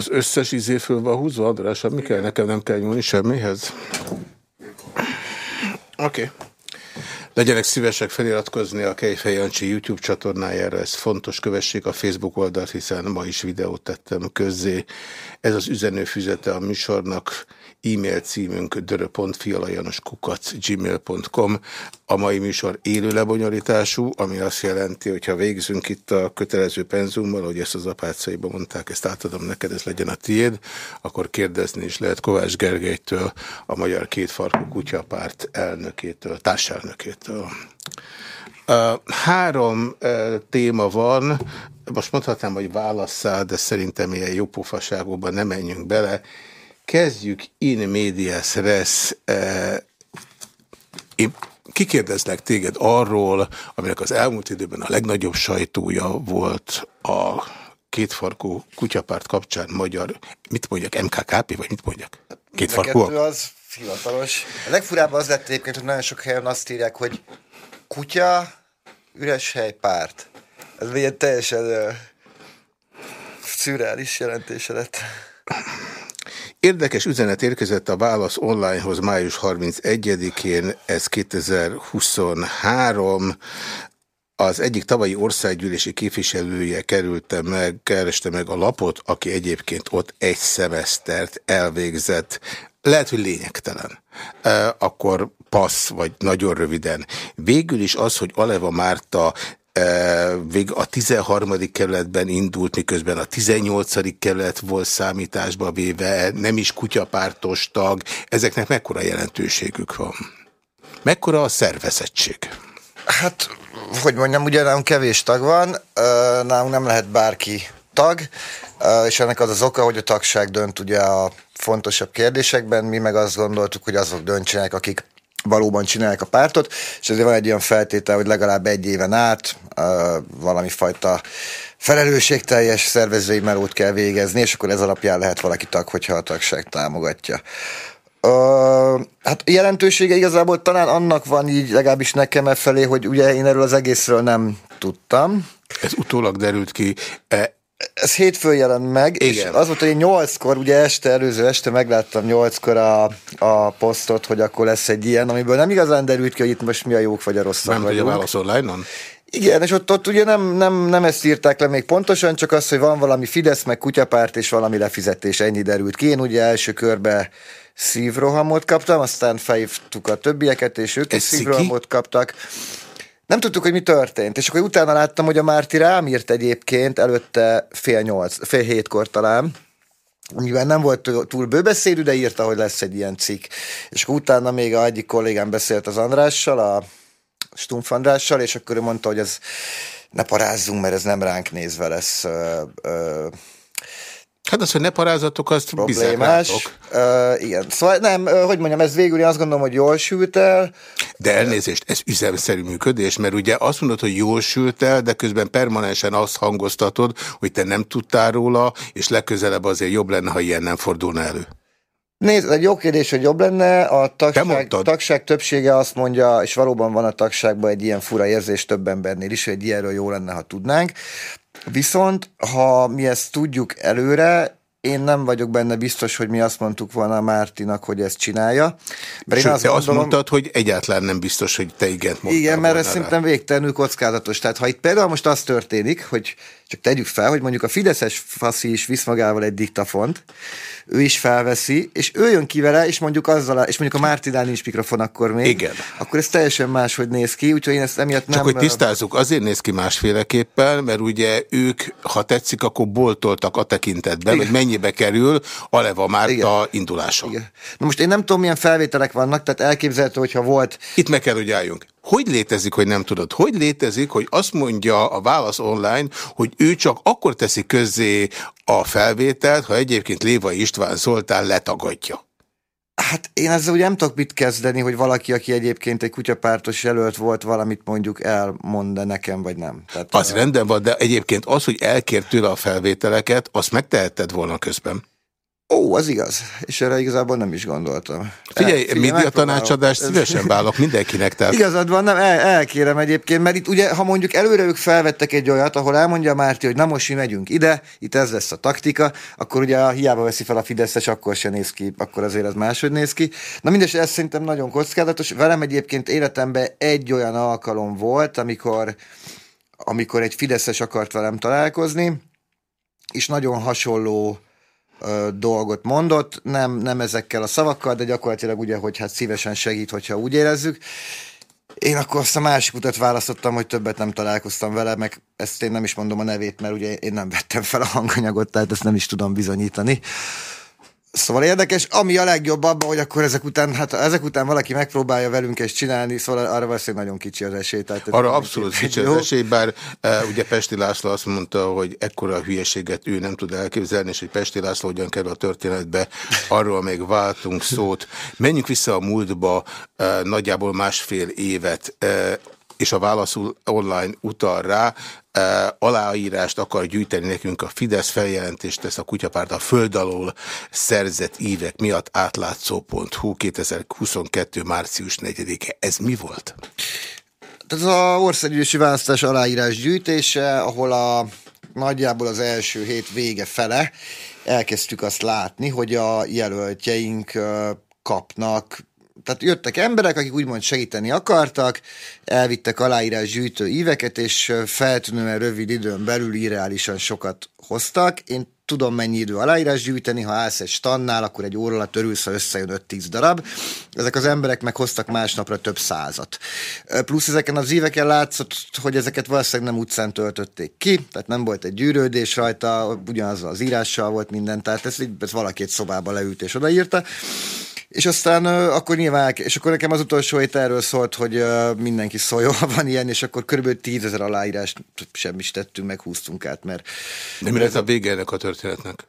Az összes izé föl van húzva, András, mi kell? Nekem nem kell nyúlni semmihez? Oké. Okay. Legyenek szívesek feliratkozni a Kejfej Jancsi YouTube csatornájára, ez fontos, kövessék a Facebook oldalt, hiszen ma is videót tettem közzé. Ez az üzenőfüzete a műsornak. E-mail címünk dörö.fialajanoskukac.gmail.com A mai műsor élő lebonyolítású, ami azt jelenti, hogy ha végzünk itt a kötelező penzummal, hogy ezt az apácaiba mondták, ezt átadom neked, ez legyen a tiéd, akkor kérdezni is lehet Kovács Gergelytől, a Magyar Kétfarkú Kutyapárt elnökétől, társelnökétől. Három téma van, most mondhatnám, hogy válasszál, de szerintem ilyen jópofaságokban nem menjünk bele. Kezdjük in medias res. Én kikérdezlek téged arról, aminek az elmúlt időben a legnagyobb sajtója volt a kétfarkú kutyapárt kapcsán magyar, mit mondjak, MKKP, vagy mit mondjak? Kétfarkú? az hivatalos. A legfurább az lett egyébként, hogy nagyon sok helyen azt írják, hogy kutya, üres hely, párt. Ez egy teljesen uh, szürreális jelentése lett. Érdekes üzenet érkezett a Válasz onlinehoz május 31-én, ez 2023. Az egyik tavalyi országgyűlési képviselője kerülte meg, kereste meg a lapot, aki egyébként ott egy szemesztert elvégzett. Lehet, hogy lényegtelen. Akkor passz, vagy nagyon röviden. Végül is az, hogy Aleva Márta vég a 13. kerületben indult, miközben a 18. kerület volt számításba véve, nem is kutyapártos tag. Ezeknek mekkora jelentőségük van? Mekkora a szervezettség? Hát, hogy mondjam, ugye nálunk kevés tag van, nálunk nem lehet bárki tag, és ennek az az oka, hogy a tagság dönt ugye a fontosabb kérdésekben, mi meg azt gondoltuk, hogy azok döntsenek, akik valóban csinálják a pártot, és ezért van egy olyan feltétel, hogy legalább egy éven át uh, valami fajta felelősségteljes szervezői melót kell végezni, és akkor ez alapján lehet valaki tag, hogyha a tagság támogatja. Uh, hát jelentősége igazából talán annak van így, legalábbis nekem e felé, hogy ugye én erről az egészről nem tudtam. Ez utólag derült ki. Ez hétfőn jelent meg, Igen. és az volt, hogy én nyolckor, ugye este, előző este megláttam nyolckor a, a posztot, hogy akkor lesz egy ilyen, amiből nem igazán derült ki, hogy itt most mi a jók vagy a rosszak Nem tudja válasz online-on? Igen, és ott, ott ugye nem, nem, nem ezt írták le még pontosan, csak az, hogy van valami Fidesz, meg kutyapárt, és valami lefizetés, ennyi derült ki. Én ugye első körbe szívrohamot kaptam, aztán felhívtuk a többieket, és ők is szívrohamot kaptak. Nem tudtuk, hogy mi történt, és akkor utána láttam, hogy a Márti rám írt egyébként előtte fél nyolc, fél hétkor talán, mivel nem volt túl bőbeszédű, de írta, hogy lesz egy ilyen cikk. És akkor utána még a egyik kollégám beszélt az Andrással, a Stumpf Andrással, és akkor ő mondta, hogy ez ne parázzunk, mert ez nem ránk nézve lesz ö, ö, Hát az, hogy ne parázatok, azt problémás. Uh, igen. Szóval nem, uh, hogy mondjam, ez végül én azt gondolom, hogy jól sült el. De elnézést, ez üzemszerű működés, mert ugye azt mondod, hogy jól sült el, de közben permanensen azt hangoztatod, hogy te nem tudtál róla, és legközelebb azért jobb lenne, ha ilyen nem fordulna elő. Nézd, egy jó kérdés, hogy jobb lenne. A tagság, tagság többsége azt mondja, és valóban van a tagságban egy ilyen fura érzés több embernél is, hogy ilyenről jó lenne, ha tudnánk. Viszont, ha mi ezt tudjuk előre, én nem vagyok benne biztos, hogy mi azt mondtuk volna a Mártinak, hogy ezt csinálja. Mert Sőt, én azt, te gondolom, azt mondtad, hogy egyáltalán nem biztos, hogy te igent mondtál Igen, mert ez szerintem végtelenül kockázatos. Tehát ha itt például most az történik, hogy csak tegyük fel, hogy mondjuk a Fideszes faszi is visz magával egy diktafont, ő is felveszi, és ő jön ki vele, és mondjuk azzal, és mondjuk a Mártinál nincs mikrofon akkor még. Igen. Akkor ez teljesen máshogy néz ki, úgyhogy én ezt emiatt nem... Csak hogy tisztázzuk, azért néz ki másféleképpen, mert ugye ők, ha tetszik, akkor boltoltak a tekintetben, Igen. hogy mennyibe kerül Aleva Márta Igen. indulása. Igen. Na most én nem tudom, milyen felvételek vannak, tehát elképzelhető, hogyha volt... Itt meg kell, hogy álljunk. Hogy létezik, hogy nem tudod? Hogy létezik, hogy azt mondja a Válasz online, hogy ő csak akkor teszi közzé a felvételt, ha egyébként Lévai István Zoltán letagadja? Hát én ezzel ugye nem tudok mit kezdeni, hogy valaki, aki egyébként egy kutyapártos jelölt volt, valamit mondjuk elmond -e nekem, vagy nem. Tehát, az a... rendben van, de egyébként az, hogy elkért tőle a felvételeket, azt megtehetted volna közben. Ó, az igaz. És erre igazából nem is gondoltam. Figyelj, el, figyelj média tanácsadást szívesen válok mindenkinek. Tehát... Igazad van, nem, el, elkérem egyébként, mert itt ugye, ha mondjuk előre ők felvettek egy olyat, ahol elmondja Márti, hogy na most mi megyünk ide, itt ez lesz a taktika, akkor ugye hiába veszi fel a Fideszes, akkor se néz ki, akkor azért az máshogy néz ki. Na mindes, ez szerintem nagyon kockázatos. Velem egyébként életemben egy olyan alkalom volt, amikor, amikor egy Fideszes akart velem találkozni, és nagyon hasonló dolgot mondott, nem, nem ezekkel a szavakkal, de gyakorlatilag ugye, hogy hát szívesen segít, hogyha úgy érezzük. Én akkor azt a másik utat választottam, hogy többet nem találkoztam vele, meg ezt én nem is mondom a nevét, mert ugye én nem vettem fel a hanganyagot, tehát ezt nem is tudom bizonyítani. Szóval érdekes, ami a legjobb abban, hogy akkor ezek után, hát ezek után valaki megpróbálja velünk ezt csinálni, szóval arra valószínűleg nagyon kicsi az esély. Tehát arra abszolút kicsi az esély, bár uh, ugye Pesti László azt mondta, hogy ekkora hülyeséget ő nem tud elképzelni, és hogy Pesti László hogyan kerül a történetbe, arról még váltunk szót. Menjünk vissza a múltba, uh, nagyjából másfél évet. Uh, és a válaszul online utal rá, e, aláírást akar gyűjteni nekünk a Fidesz feljelentést tesz a kutyapárt a föld alól szerzett évek miatt átlátszó.hu 2022. március 4-e. Ez mi volt? Ez az országgyűlési választás aláírás gyűjtése, ahol a nagyjából az első hét vége fele elkezdtük azt látni, hogy a jelöltjeink kapnak tehát jöttek emberek, akik úgymond segíteni akartak, elvittek aláírás gyűjtő íveket, és feltűnően rövid időn belül irreálisan sokat hoztak. Én tudom mennyi idő aláírás gyűjteni, ha állsz egy stannál, akkor egy óra alatt örülsz, ha összejön 5-10 darab. Ezek az emberek meghoztak másnapra több százat. Plusz ezeken az éveken látszott, hogy ezeket valószínűleg nem utcán töltötték ki, tehát nem volt egy gyűrődés rajta, ugyanaz az írással volt minden, tehát ez, ez valaki egy szobába leült és odaírta. És aztán akkor nyilván, és akkor nekem az utolsó hét erről szólt, hogy mindenki szóljon, ha van ilyen, és akkor körülbelül tízezer aláírást sem is tettünk, meg húztunk át, mert... De mi lett a vége ennek a történetnek?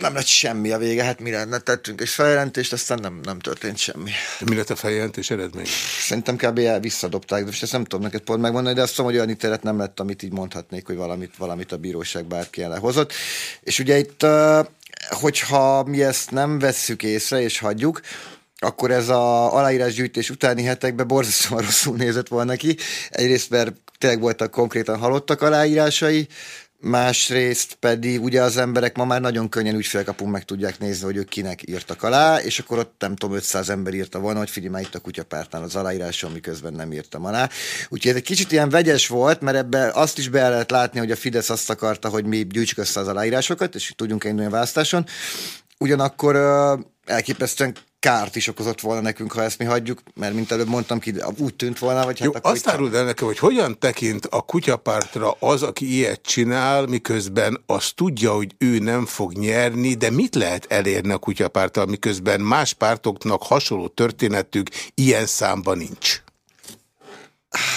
Nem lett semmi a vége, hát mi lenne, tettünk egy feljelentést, aztán nem, nem történt semmi. De mi lett a feljelentés eredmény? Szerintem kb. visszadobták, de most ezt nem tudom neked pont megmondani, de azt mondom, hogy olyan ítélet nem lett, amit így mondhatnék, hogy valamit, valamit a bíróság bárki hozott. És ugye itt hogyha mi ezt nem vesszük észre és hagyjuk, akkor ez a aláírásgyűjtés utáni hetekben borzasztóan rosszul nézett volna ki. Egyrészt, mert tényleg voltak konkrétan halottak aláírásai, másrészt pedig ugye az emberek ma már nagyon könnyen ügyfélkapun meg tudják nézni, hogy ők kinek írtak alá, és akkor ott nem tudom, 500 ember írta volna, hogy figyelj, már itt a kutyapártnál az aláíráson, miközben nem írtam alá. Úgyhogy ez egy kicsit ilyen vegyes volt, mert ebbe azt is be lehet látni, hogy a Fidesz azt akarta, hogy mi gyűjtsük össze az aláírásokat, és tudjunk indulni a választáson. Ugyanakkor elképesztően kárt is okozott volna nekünk, ha ezt mi hagyjuk, mert mint előbb mondtam ki, úgy tűnt volna, hogy hát Jó, akkor azt áruld el nekem, hogy hogyan tekint a kutyapártra az, aki ilyet csinál, miközben azt tudja, hogy ő nem fog nyerni, de mit lehet elérni a kutyapárttal, miközben más pártoknak hasonló történetük ilyen számban nincs?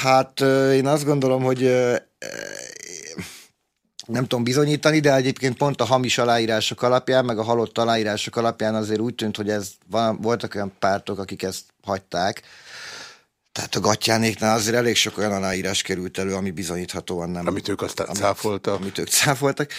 Hát én azt gondolom, hogy nem tudom bizonyítani, de egyébként pont a hamis aláírások alapján, meg a halott aláírások alapján azért úgy tűnt, hogy ez van, voltak olyan pártok, akik ezt hagyták. Tehát a gatyánéknál azért elég sok olyan aláírás került elő, ami bizonyíthatóan nem. Amit ők aztán amit, cáfoltak. Amit ők cáfoltak.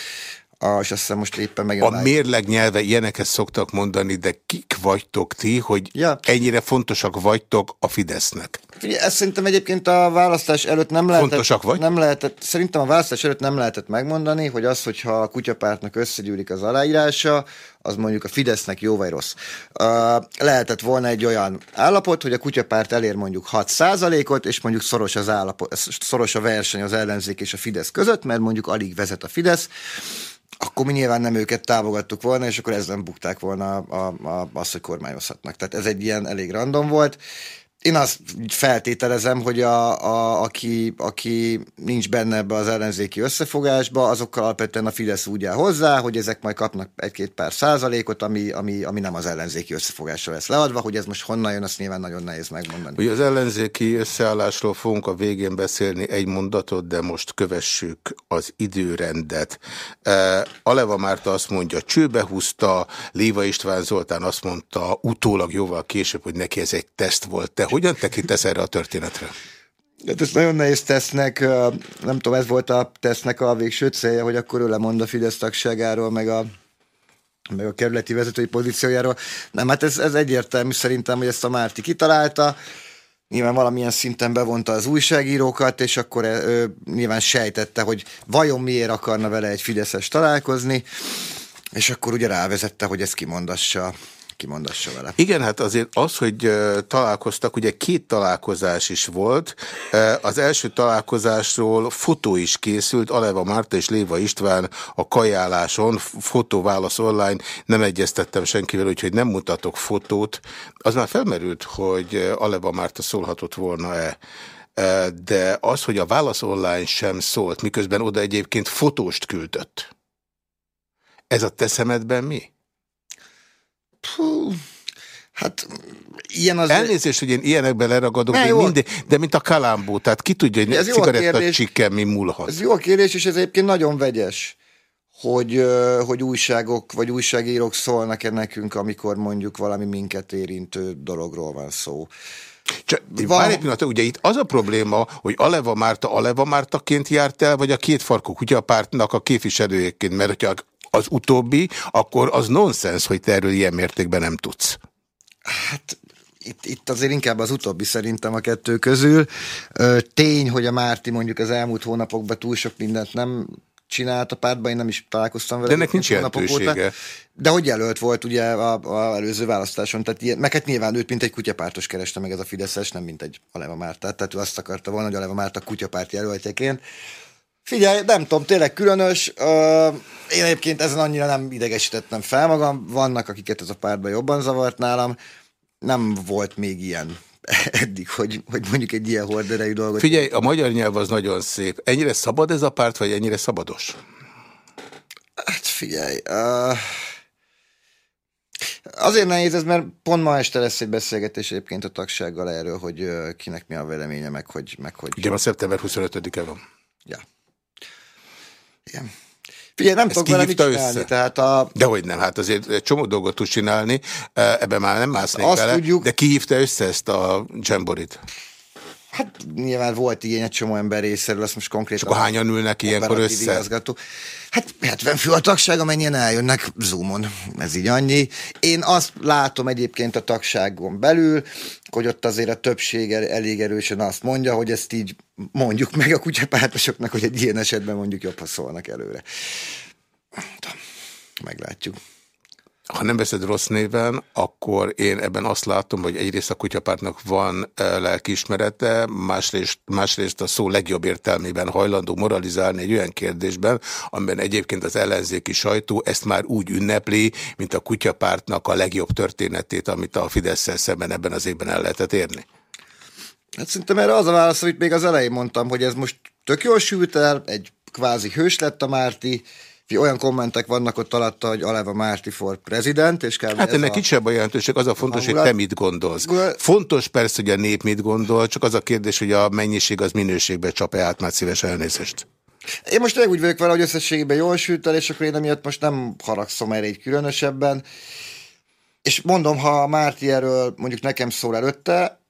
A, és azt hiszem most éppen meg. A mérleg nyelve ilyeneket szoktak mondani, de kik vagytok ti, hogy ja. ennyire fontosak vagytok a Fidesznek? Figyelj, ezt szerintem egyébként a választás előtt nem lehetett... Fontosak vagy? Nem lehetett, szerintem a választás előtt nem lehetett megmondani, hogy az, hogyha a kutyapártnak összegyűlik az aláírása, az mondjuk a Fidesznek jó vagy rossz. Uh, lehetett volna egy olyan állapot, hogy a kutyapárt elér mondjuk 6%-ot, és mondjuk szoros, az állapot, szoros a verseny az ellenzék és a Fidesz között, mert mondjuk alig vezet a Fidesz, akkor mi nyilván nem őket támogattuk volna, és akkor ezzel bukták volna a, a, azt, hogy kormányozhatnak. Tehát ez egy ilyen elég random volt én azt feltételezem, hogy a, a, aki, aki nincs benne ebbe az ellenzéki összefogásba, azokkal alapvetően a Fidesz úgy áll hozzá, hogy ezek majd kapnak egy-két pár százalékot, ami, ami, ami nem az ellenzéki összefogásra lesz leadva, hogy ez most honnan jön, azt nyilván nagyon nehéz megmondani. Ugye az ellenzéki összeállásról fogunk a végén beszélni egy mondatot, de most kövessük az időrendet. Aleva Márta azt mondja, csőbe húzta, Léva István Zoltán azt mondta utólag jóval később, hogy neki ez egy teszt volt. Te hogyan tekintesz erre a történetre? Hát ez nagyon nehéz tesznek, nem tudom, ez volt a tesznek a végső célja, hogy akkor ő lemond a Fidesz tagságáról, meg a meg a kerületi vezetői pozíciójáról. Nem, hát ez, ez egyértelmű szerintem, hogy ezt a Márti kitalálta, nyilván valamilyen szinten bevonta az újságírókat, és akkor ő nyilván sejtette, hogy vajon miért akarna vele egy Fideszes találkozni, és akkor ugye rávezette, hogy ezt kimondassa kimondassa vele. Igen, hát azért az, hogy találkoztak, ugye két találkozás is volt. Az első találkozásról fotó is készült, Aleva Márta és Léva István a kajáláson, fotóválasz online, nem egyeztettem senkivel, úgyhogy nem mutatok fotót. Az már felmerült, hogy Aleva Márta szólhatott volna-e de az, hogy a válasz online sem szólt, miközben oda egyébként fotóst küldött. Ez a te szemedben mi? Puh, hát ilyen az... Elnézést, hogy én ilyenekben leragadok, de, mindig, de mint a kalambó, tehát ki tudja, hogy ez cigaretta csikkem mi múlhat. Ez jó kérdés, és ez egyébként nagyon vegyes, hogy, hogy újságok vagy újságírók szólnak-e nekünk, amikor mondjuk valami minket érintő dologról van szó. Csak van... Egy pillanat, ugye itt az a probléma, hogy Aleva Márta Aleva Mártaként járt el, vagy a két farkú kutyapártnak a képviselőjeként, mert hogyha az utóbbi, akkor az nonsens, hogy te erről ilyen mértékben nem tudsz. Hát itt, itt azért inkább az utóbbi szerintem a kettő közül. Tény, hogy a Márti mondjuk az elmúlt hónapokban túl sok mindent nem csinált a pártban, én nem is találkoztam vele. De ennek nincs jelentősége. Óta. De hogy jelölt volt ugye a, a előző választáson, tehát ilyen, meg hát nyilván őt mint egy kutyapártos kereste meg ez a Fideszes, nem mint egy Aleva Mártát, tehát ő azt akarta volna, hogy Aleva Márta kutyapárt jelöltjeként. Figyelj, nem tudom, tényleg különös. Én egyébként ezen annyira nem idegesítettem fel magam. Vannak, akiket ez a pártban jobban zavart nálam. Nem volt még ilyen eddig, hogy, hogy mondjuk egy ilyen horderejű dolgot. Figyelj, a magyar nyelv az nagyon szép. Ennyire szabad ez a párt, vagy ennyire szabados? Hát figyelj, uh, azért nehéz ez, mert pont ma este lesz egy beszélgetés egyébként a tagsággal erről, hogy uh, kinek mi a véleménye, meg hogy... Meg hogy... Ugye a szeptember 25-e van. Ja. Igen. Figyelj, nem tudok vele mit csinálni. Össze? Tehát a... Dehogy nem, hát azért egy csomó dolgot tud csinálni, e, ebben már nem másznék Azt bele, tudjuk... de ki hívta össze ezt a jamborit? Hát nyilván volt igény egy csomó ember részéről, azt most konkrétan... És akkor hányan ülnek ilyenkor össze? Igazgató. Hát 70 fő a tagság, amennyien eljönnek Zoomon. Ez így annyi. Én azt látom egyébként a tagságon belül, hogy ott azért a többség elég erősen azt mondja, hogy ezt így mondjuk meg a kutyapártosoknak, hogy egy ilyen esetben mondjuk jobb, ha szólnak előre. Meglátjuk ha nem veszed rossz néven, akkor én ebben azt látom, hogy egyrészt a kutyapártnak van lelkiismerete, másrészt, másrészt a szó legjobb értelmében hajlandó moralizálni egy olyan kérdésben, amiben egyébként az ellenzéki sajtó ezt már úgy ünnepli, mint a kutyapártnak a legjobb történetét, amit a fidesz szemben ebben az évben el lehetett érni. Hát szerintem erre az a válasz, amit még az elején mondtam, hogy ez most tök jól sült el, egy kvázi hős lett a Márti, olyan kommentek vannak ott alatta, hogy Aleva Márti for prezident, és kb. Hát ennek a... kisebb a jelentőség, az a fontos, hangulat. hogy te mit gondolsz. Fontos persze, hogy a nép mit gondol, csak az a kérdés, hogy a mennyiség az minőségbe csap-e át, már szíves elnézést. Én most úgy vagyok vele, hogy összességében jól sült el, és akkor én emiatt most nem haragszom erre egy különösebben. És mondom, ha Márti erről mondjuk nekem szól előtte,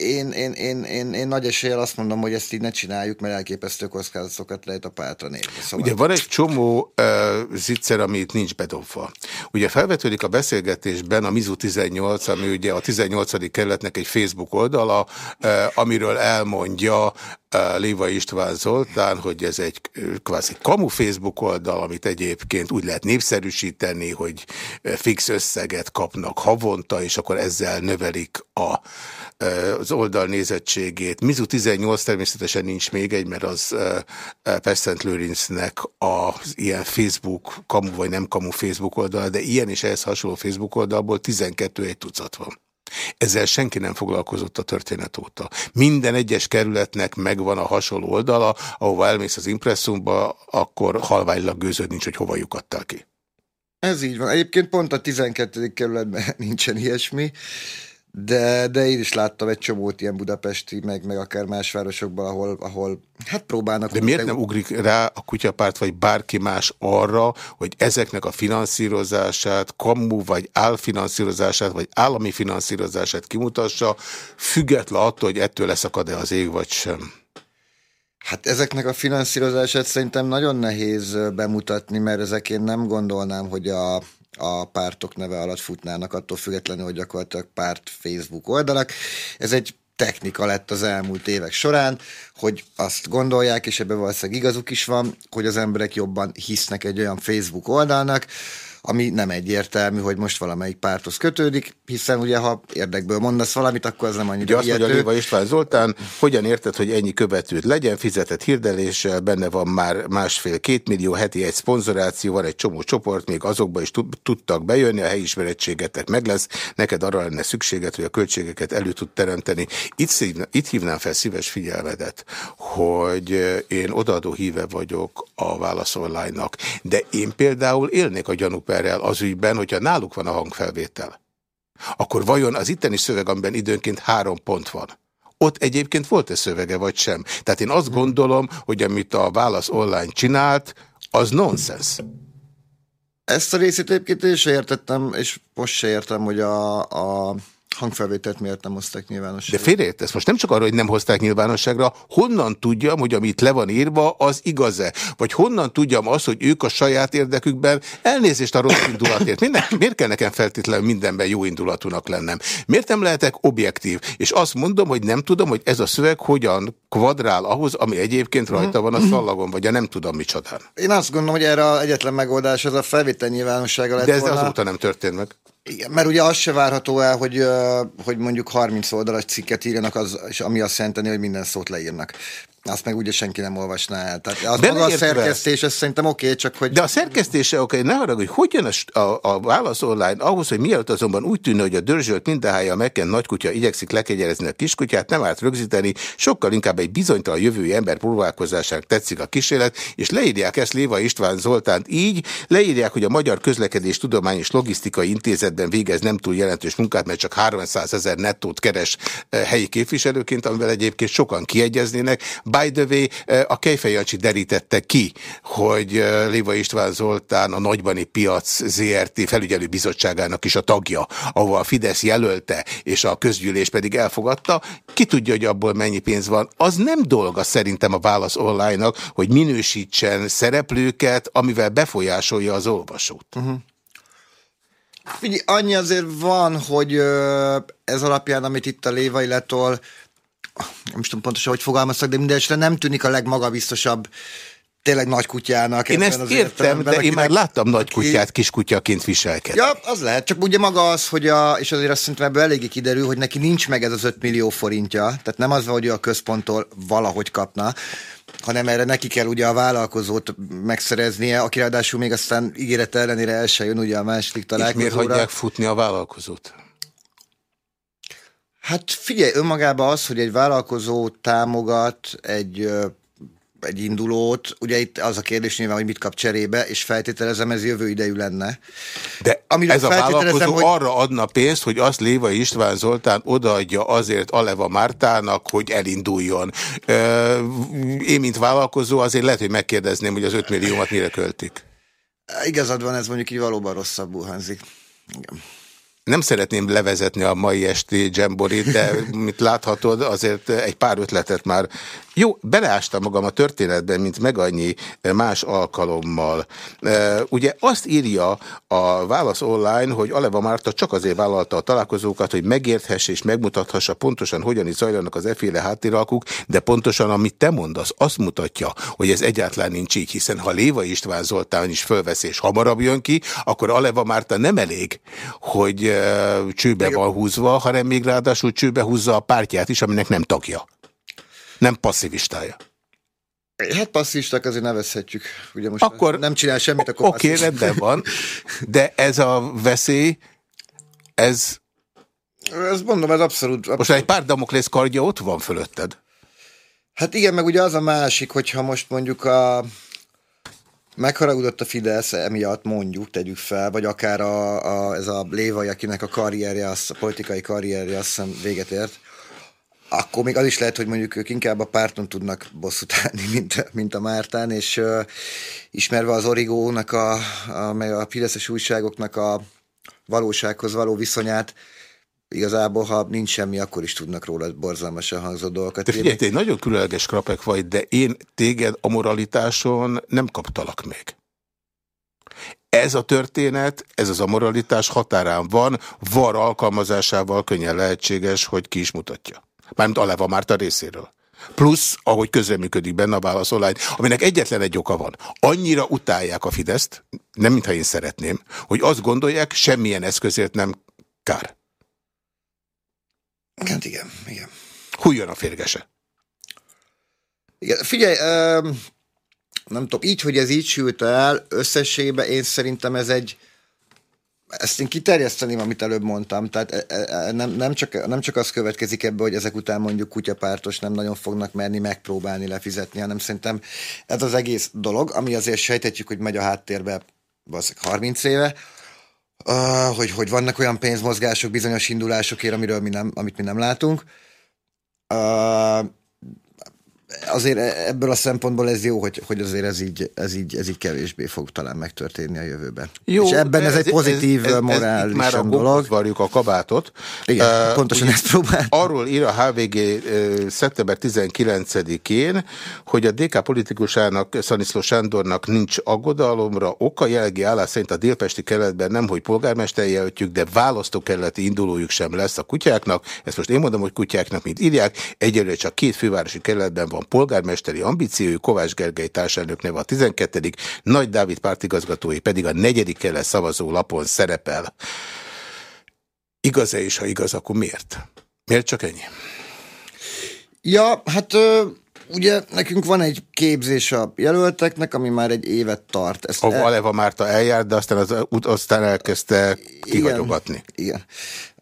én, én, én, én, én nagy eséllyel azt mondom, hogy ezt így ne csináljuk, mert elképesztő kockázatokat lehet a pártra nézni. Szóval... Ugye van egy csomó uh, zicser, ami itt nincs bedobva. Ugye felvetődik a beszélgetésben a Mizu 18, ami ugye a 18. kerületnek egy Facebook oldala, uh, amiről elmondja uh, Léva István Zoltán, hogy ez egy kvázi kamu Facebook oldal, amit egyébként úgy lehet népszerűsíteni, hogy fix összeget kapnak havonta, és akkor ezzel növelik a az oldal nézettségét. Mizu 18 természetesen nincs még egy, mert az Peszent Lőrincnek az ilyen Facebook, kamu vagy nem kamu Facebook oldal, de ilyen és ehhez hasonló Facebook oldalból 12 egy tucat van. Ezzel senki nem foglalkozott a történet óta. Minden egyes kerületnek megvan a hasonló oldala, ahova elmész az impresszumba, akkor halványlag gőzöd nincs, hogy hova lyukadtál ki. Ez így van. Egyébként pont a 12. kerületben nincsen ilyesmi. De, de én is láttam egy csomót ilyen budapesti, meg, meg akár más városokban, ahol, ahol hát próbálnak... De miért nem ugrik rá a kutyapárt, vagy bárki más arra, hogy ezeknek a finanszírozását, kamu vagy álfinanszírozását, vagy állami finanszírozását kimutassa, független attól, hogy ettől leszakad-e az ég, vagy sem? Hát ezeknek a finanszírozását szerintem nagyon nehéz bemutatni, mert ezek én nem gondolnám, hogy a a pártok neve alatt futnának, attól függetlenül, hogy gyakorlatilag párt Facebook oldalak. Ez egy technika lett az elmúlt évek során, hogy azt gondolják, és ebben valószínűleg igazuk is van, hogy az emberek jobban hisznek egy olyan Facebook oldalnak, ami nem egyértelmű, hogy most valamelyik párthoz kötődik, hiszen ugye ha érdekből mondasz valamit, akkor az nem annyira Ugye azt mondja Léva István Zoltán, hogyan érted, hogy ennyi követőt legyen, fizetett hirdeléssel, benne van már másfél-két millió, heti egy szponzoráció, van egy csomó csoport, még azokba is tudtak bejönni, a helyismerettségetek meg lesz, neked arra lenne szükséged, hogy a költségeket elő tud teremteni. Itt, itt hívnám fel szíves figyelmedet, hogy én odaadó híve vagyok a Válasz Online-nak, de én például élnék a gyanúk Cooperrel az ügyben, hogyha náluk van a hangfelvétel, akkor vajon az itteni szöveg, amiben időnként három pont van, ott egyébként volt-e szövege, vagy sem? Tehát én azt gondolom, hogy amit a Válasz online csinált, az nonsens. Ezt a részét egyébként én értettem, és most se értem, hogy a, a hangfelvételt miért nem hozták nyilvánosságra. De félreértesz, most nem csak arra, hogy nem hozták nyilvánosságra, honnan tudjam, hogy amit le van írva, az igaz-e? Vagy honnan tudjam azt, hogy ők a saját érdekükben elnézést a rossz indulatért. Miért, miért kell nekem feltétlenül mindenben jó indulatúnak lennem? Miért nem lehetek objektív? És azt mondom, hogy nem tudom, hogy ez a szöveg hogyan kvadrál ahhoz, ami egyébként rajta van a szallagon, vagy a nem tudom micsodán. Én azt gondolom, hogy erre egyetlen megoldás az a felvétel nyilvánossága lett De ez volna. azóta nem történt meg. Igen, mert ugye az se várható el, hogy, hogy mondjuk 30 oldalas cikket írjanak, az, és ami azt jelenteni, hogy minden szót leírnak. Azt meg ugye senki nem olvasná el. Tehát az maga a szerkesztés, ez szerintem oké, okay, csak hogy... De a szerkesztése oké, okay, ne arra, hogy hogyan a, a, a válasz online ahhoz, hogy mielőtt azonban úgy tűnne, hogy a dörzsölt mindenhája megken nagykutya igyekszik lekegyerezni a kiskutyát, nem árt rögzíteni, sokkal inkább egy bizonytalan jövői ember próbálkozásának tetszik a kísérlet, és leírják ezt Léva István Zoltánt így, leírják, hogy a Magyar Közlekedés Tudományos Logisztikai Intézetben végez nem túl jelentős munkát, mert csak 300 ezer nettót keres eh, helyi képviselőként, amivel egyébként sokan kiegyeznének, By the way, eh, a Kejfej Jancsi derítette ki, hogy eh, Léva István Zoltán a Nagybani Piac ZRT felügyelő bizottságának is a tagja, ahol a Fidesz jelölte, és a közgyűlés pedig elfogadta. Ki tudja, hogy abból mennyi pénz van. Az nem dolga szerintem a Válasz Online-nak, hogy minősítsen szereplőket, amivel befolyásolja az olvasót. Uh mhm. -huh. Figyelj, annyi azért van, hogy ez alapján, amit itt a Lévai letol nem tudom pontosan, hogy fogalmaztak, de minden esetre nem tűnik a legmagabiztosabb tényleg nagy kutyának. Én ezt az értem, de én már láttam nagy kutyát kiskutyaként viselkedni. Ja, az lehet, csak ugye maga az, hogy a, és azért azt szerintem ebből eléggé kiderül, hogy neki nincs meg ez az 5 millió forintja, tehát nem az hogy ő a központtól valahogy kapna, hanem erre neki kell ugye a vállalkozót megszereznie, aki ráadásul még aztán ígéret ellenére el se jön ugye a második találkozóra. És miért hagyják futni a vállalkozót? Hát figyelj, önmagában az, hogy egy vállalkozó támogat egy egy indulót, ugye itt az a kérdés nyilván, hogy mit kap cserébe, és feltételezem, ez jövő idejű lenne. De Amiről ez a vállalkozó hogy... arra adna pénzt, hogy azt Léva István Zoltán odaadja azért Aleva Mártának, hogy elinduljon. Én, mint vállalkozó, azért lehet, hogy megkérdezném, hogy az 5 milliómat mire költik. Igazad van, ez mondjuk így valóban rosszabbul hangzik. Igen. Nem szeretném levezetni a mai esti dzsemborit, de mit láthatod, azért egy pár ötletet már jó, beleástam magam a történetben, mint meg annyi más alkalommal. Ugye azt írja a Válasz Online, hogy Aleva Márta csak azért vállalta a találkozókat, hogy megérthesse és megmutathassa pontosan, hogyan is zajlanak az efféle háttéralkuk, de pontosan amit te mondasz, azt mutatja, hogy ez egyáltalán nincs így, hiszen ha Léva István Zoltán is fölvesz és hamarabb jön ki, akkor Aleva Márta nem elég, hogy csőbe van húzva, hanem még ráadásul csőbe húzza a pártját is, aminek nem tagja nem passzivistája. Hát passzivisták azért nevezhetjük. Ugye most akkor, nem csinál semmit, akkor Oké, okay, rendben van, de ez a veszély, ez... Ezt mondom, ez abszolút... abszolút. Most egy pár Damoklész kardja ott van fölötted. Hát igen, meg ugye az a másik, hogyha most mondjuk a megharagudott a Fidesz emiatt mondjuk, tegyük fel, vagy akár a, a, ez a Lévai, akinek a karrierje, az, a politikai karrierje azt hiszem véget ért, akkor még az is lehet, hogy mondjuk ők inkább a párton tudnak bosszút állni, mint, mint a Mártán, és uh, ismerve az Origónak, a, a, meg a Fideszes újságoknak a valósághoz való viszonyát, igazából, ha nincs semmi, akkor is tudnak róla borzalmasan hangzó dolgokat. De figyelj, egy nagyon különleges krapek vagy, de én téged a moralitáson nem kaptalak még. Ez a történet, ez az a moralitás határán van, var alkalmazásával könnyen lehetséges, hogy ki is mutatja. Mármint Aleva Márta részéről. Plusz, ahogy közreműködik benne a válaszolvány, aminek egyetlen egy oka van. Annyira utálják a Fideszt, nem mintha én szeretném, hogy azt gondolják, semmilyen eszközért nem kár. Hát igen, igen. Hújjon a férgese. Igen, figyelj, nem tudom, így, hogy ez így sült el, összességében én szerintem ez egy, ezt én kiterjeszteném, amit előbb mondtam, tehát e, e, e, nem, nem, csak, nem csak az következik ebből, hogy ezek után mondjuk kutyapártos nem nagyon fognak merni megpróbálni lefizetni, hanem szerintem ez az egész dolog, ami azért sejtetjük, hogy megy a háttérbe valószínűleg 30 éve, uh, hogy, hogy vannak olyan pénzmozgások bizonyos indulásokért, amiről mi nem, amit mi nem látunk. Uh, azért e- ebből a szempontból ez jó, hogy, hogy azért ez így, ez, így, ez így kevésbé fog talán megtörténni a jövőben. Jó, És ebben ez, ez egy pozitív ez, ez, morális már a dolog. varjuk a kabátot. Igen, uh, pontosan ezt próbál. Arról ír a HVG uh, szeptember 19-én, hogy a DK politikusának, Szaniszló Sándornak nincs aggodalomra, oka jelgi állás szerint a délpesti keletben nem, hogy polgármester jelöltjük, de választókerületi indulójuk sem lesz a kutyáknak. Ezt most én mondom, hogy kutyáknak, mint írják. Egyelőre csak két fővárosi kerületben van van polgármesteri ambíciójú, Kovács Gergely társelnök neve a 12 Nagy Dávid pártigazgatói pedig a negyedik kelet szavazó lapon szerepel. Igaz-e és ha igaz, akkor miért? Miért csak ennyi? Ja, hát ugye nekünk van egy képzés a jelölteknek, ami már egy évet tart. Ezt a el... Aleva Márta eljárt, de aztán, az, aztán elkezdte kihagyogatni. Igen.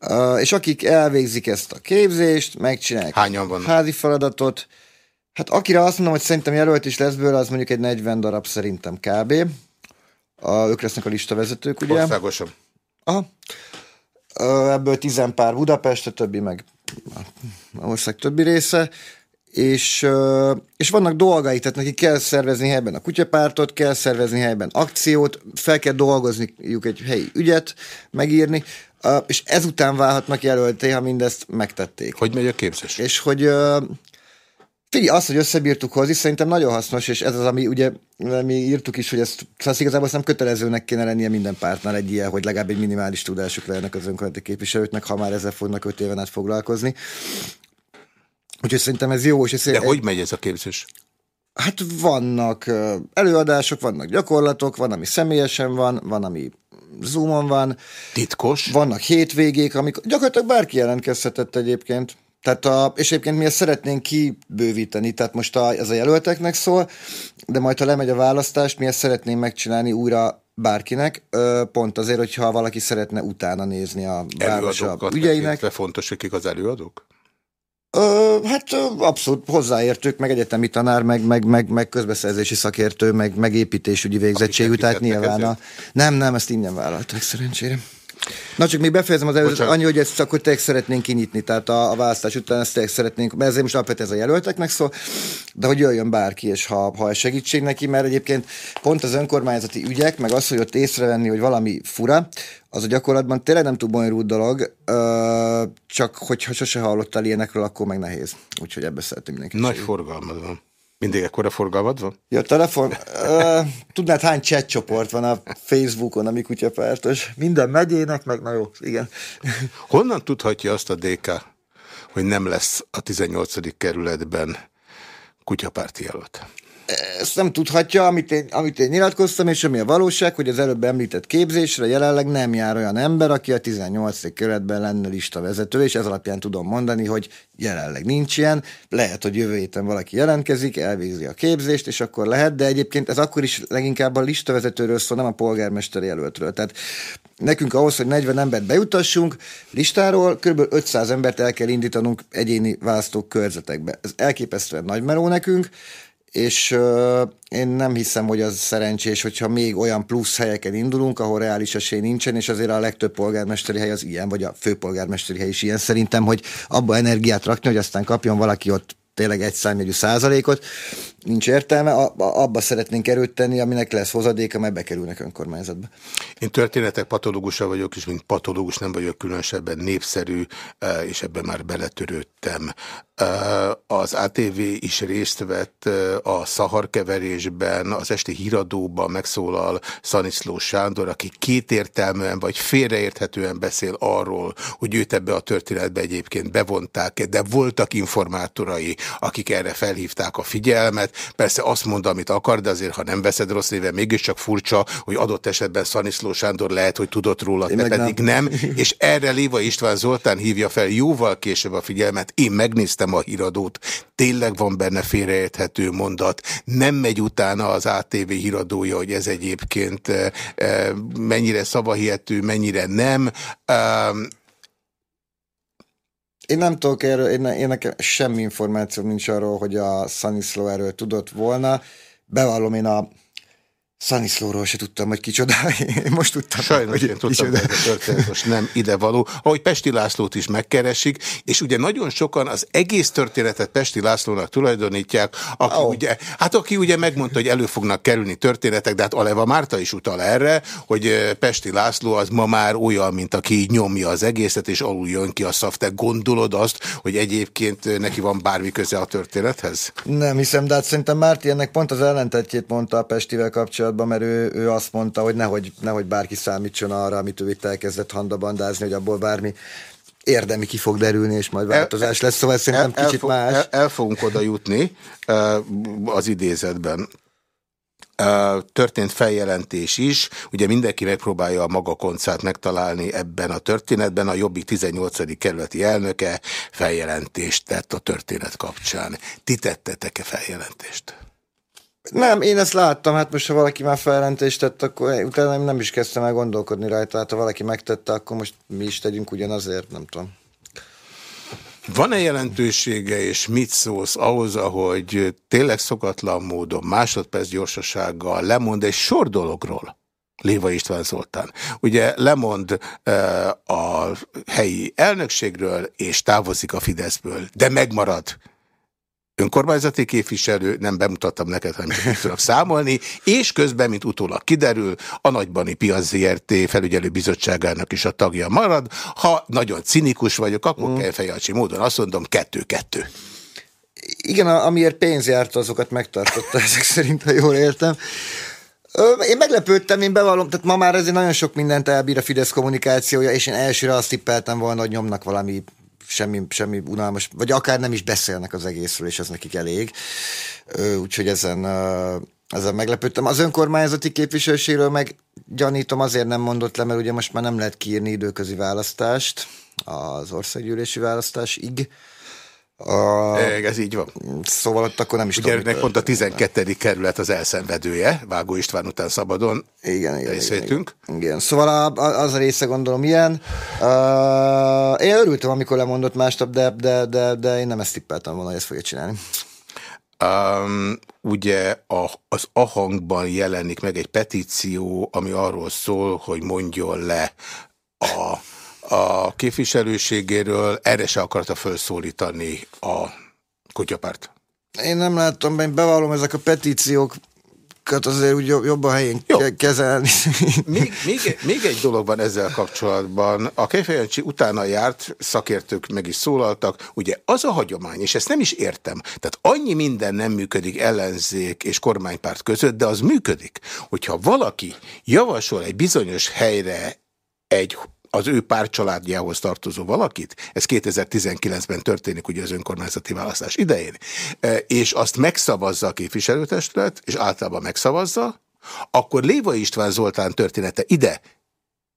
igen. Uh, és akik elvégzik ezt a képzést, megcsinálják Hányan vannak? házi feladatot, Hát akire azt mondom, hogy szerintem jelölt is lesz bőle, az mondjuk egy 40 darab szerintem kb. A, ők lesznek a listavezetők, ugye? Országosan. Aha. Ebből tizen pár Budapest, a többi meg a ország többi része és, és vannak dolgai, tehát neki kell szervezni helyben a kutyapártot, kell szervezni helyben akciót, fel kell dolgozniuk egy helyi ügyet, megírni, és ezután válhatnak jelölté, ha mindezt megtették. Hogy megy a képzés? És hogy Figyelj, azt, hogy összebírtuk hozni, szerintem nagyon hasznos, és ez az, ami ugye mi írtuk is, hogy ezt szóval igazából nem kötelezőnek kéne lennie minden pártnál egy ilyen, hogy legalább egy minimális tudásuk lennek az önkormányzati képviselőknek, ha már ezzel fognak öt éven át foglalkozni. Úgyhogy szerintem ez jó. És ez De egy... hogy megy ez a képzés? Hát vannak előadások, vannak gyakorlatok, van, ami személyesen van, van, ami Zoomon van. Titkos? Vannak hétvégék, amikor gyakorlatilag bárki jelentkezhetett egyébként. Tehát a, és egyébként mi ezt szeretnénk kibővíteni, tehát most a, ez a jelölteknek szól, de majd ha lemegy a választást, mi ezt szeretnénk megcsinálni újra bárkinek, pont azért, hogyha valaki szeretne utána nézni a város ügyeinek. fontos, hogy kik az előadók? Ö, hát abszolút hozzáértők, meg egyetemi tanár, meg, meg, meg, meg közbeszerzési szakértő, meg, meg építésügyi végzettségű, tehát nyilván a... Nem, nem, ezt ingyen vállalták szerencsére. Na csak még befejezem az előzőt, annyi, hogy ezt akkor tényleg szeretnénk kinyitni, tehát a, a választás után ezt tényleg szeretnénk, mert ezért most alapvetően ez a jelölteknek szól, de hogy jöjjön bárki, és ha, ha ez segítség neki, mert egyébként pont az önkormányzati ügyek, meg az, hogy ott észrevenni, hogy valami fura, az a gyakorlatban tényleg nem túl bonyolult dolog, csak hogyha sose hallottál ilyenekről, akkor meg nehéz. Úgyhogy ebbe szeretünk mindenki. Nagy forgalmad van. Mindig ekkora forgalmad van? Ja, telefon. Uh, tudnád, hány chat csoport van a Facebookon, ami kutyapártos? Minden megyének, meg na jó, igen. Honnan tudhatja azt a DK, hogy nem lesz a 18. kerületben kutyapárti jelölt? Ezt nem tudhatja, amit én, amit én nyilatkoztam, és ami a valóság, hogy az előbb említett képzésre jelenleg nem jár olyan ember, aki a 18. keretben lenne lista vezető, és ez alapján tudom mondani, hogy jelenleg nincs ilyen. Lehet, hogy jövő héten valaki jelentkezik, elvégzi a képzést, és akkor lehet, de egyébként ez akkor is leginkább a listavezetőről szól, nem a polgármester jelöltről. Tehát nekünk ahhoz, hogy 40 embert bejutassunk listáról, kb. 500 embert el kell indítanunk egyéni választók körzetekbe. Ez elképesztően nagy meló nekünk, és én nem hiszem, hogy az szerencsés, hogyha még olyan plusz helyeken indulunk, ahol reális esély nincsen, és azért a legtöbb polgármesteri hely az ilyen, vagy a főpolgármesteri hely is ilyen szerintem, hogy abba energiát rakni, hogy aztán kapjon valaki ott tényleg egy számjegyű százalékot. Nincs értelme, abba szeretnénk erőt tenni, aminek lesz hozadéka, mert bekerülnek önkormányzatba. Én történetek patológusa vagyok, és mint patológus nem vagyok különösebben népszerű, eh, és ebben már beletörődtem. Eh, az ATV is részt vett eh, a szaharkeverésben, az esti híradóban megszólal Szaniszló Sándor, aki kétértelműen vagy félreérthetően beszél arról, hogy őt ebbe a történetbe egyébként bevonták, de voltak informátorai, akik erre felhívták a figyelmet. Persze azt mond, amit akar, de azért, ha nem veszed rossz néven, mégiscsak furcsa, hogy adott esetben Szaniszló Sándor lehet, hogy tudott róla, te pedig nem. nem. És erre Léva István Zoltán hívja fel jóval később a figyelmet. Én megnéztem a híradót, tényleg van benne félreérthető mondat, nem megy utána az ATV híradója, hogy ez egyébként eh, eh, mennyire szavahihető, mennyire nem. Én nem tudok erről, én, én nekem semmi információ nincs arról, hogy a Szaniszló erről tudott volna. Bevallom, én a Szaniszlóról se tudtam, hogy kicsoda. Én most tudtam. Sajnos hogy én tudtam, hogy ez a történet most nem idevaló. Ahogy Pesti Lászlót is megkeresik, és ugye nagyon sokan az egész történetet Pesti Lászlónak tulajdonítják, aki, oh. ugye, hát aki ugye megmondta, hogy elő fognak kerülni történetek, de hát Aleva Márta is utal erre, hogy Pesti László az ma már olyan, mint aki nyomja az egészet, és alul jön ki a szav. Te gondolod azt, hogy egyébként neki van bármi köze a történethez? Nem hiszem, de hát szerintem Márti ennek pont az ellentetjét mondta a Pestivel kapcsolatban kapcsolatban, mert ő, ő azt mondta, hogy nehogy, nehogy bárki számítson arra, amit ő itt elkezdett handabandázni, hogy abból bármi érdemi ki fog derülni, és majd változás lesz, szóval szerintem el, kicsit el, más. El, el fogunk oda jutni az idézetben. Történt feljelentés is, ugye mindenki megpróbálja a maga koncát megtalálni ebben a történetben, a Jobbik 18. kerületi elnöke feljelentést tett a történet kapcsán. Ti tettetek-e feljelentést? Nem, én ezt láttam, hát most ha valaki már feljelentést tett, akkor utána nem is kezdtem el gondolkodni rajta, hát ha valaki megtette, akkor most mi is tegyünk ugyanazért, nem tudom. Van-e jelentősége, és mit szólsz ahhoz, hogy tényleg szokatlan módon, másodperc gyorsasággal lemond egy sor dologról? Léva István Zoltán. Ugye lemond uh, a helyi elnökségről, és távozik a Fideszből, de megmarad önkormányzati képviselő, nem bemutattam neked, hanem tudok számolni, és közben, mint utólag kiderül, a Nagybani Piac ZRT felügyelő bizottságának is a tagja marad. Ha nagyon cinikus vagyok, akkor mm. kell módon azt mondom, kettő-kettő. Igen, amiért pénz járt, azokat megtartotta ezek szerint, ha jól értem. Én meglepődtem, én bevallom, tehát ma már ezért nagyon sok mindent elbír a Fidesz kommunikációja, és én elsőre azt tippeltem volna, hogy nyomnak valami semmi, semmi unalmas, vagy akár nem is beszélnek az egészről, és ez nekik elég. Úgyhogy ezen, ezen meglepődtem. Az önkormányzati képviselőségről meg gyanítom azért nem mondott le, mert ugye most már nem lehet kiírni időközi választást, az országgyűlési választásig. A... Ez így van. Szóval ott akkor nem is Ugye tudom. pont a 12. kerület az elszenvedője, Vágó István után szabadon igen, igen, igen, igen. igen. Szóval a, a, az a része gondolom ilyen. Uh, én örültem, amikor lemondott másnap, de, de, de, de én nem ezt tippeltem volna, hogy ezt fogja csinálni. Um, ugye a, az ahangban jelenik meg egy petíció, ami arról szól, hogy mondjon le a a képviselőségéről, erre se akarta felszólítani a kutyapárt. Én nem láttam, én bevallom, ezek a petíciók azért úgy jobb a helyén Jó. kezelni. Még, még, még egy dolog van ezzel kapcsolatban. A Kejfejancsi utána járt, szakértők meg is szólaltak. Ugye az a hagyomány, és ezt nem is értem, tehát annyi minden nem működik ellenzék és kormánypárt között, de az működik, hogyha valaki javasol egy bizonyos helyre egy az ő párcsaládjához tartozó valakit, ez 2019-ben történik ugye az önkormányzati választás idején, e, és azt megszavazza a képviselőtestület, és általában megszavazza, akkor Léva István Zoltán története ide,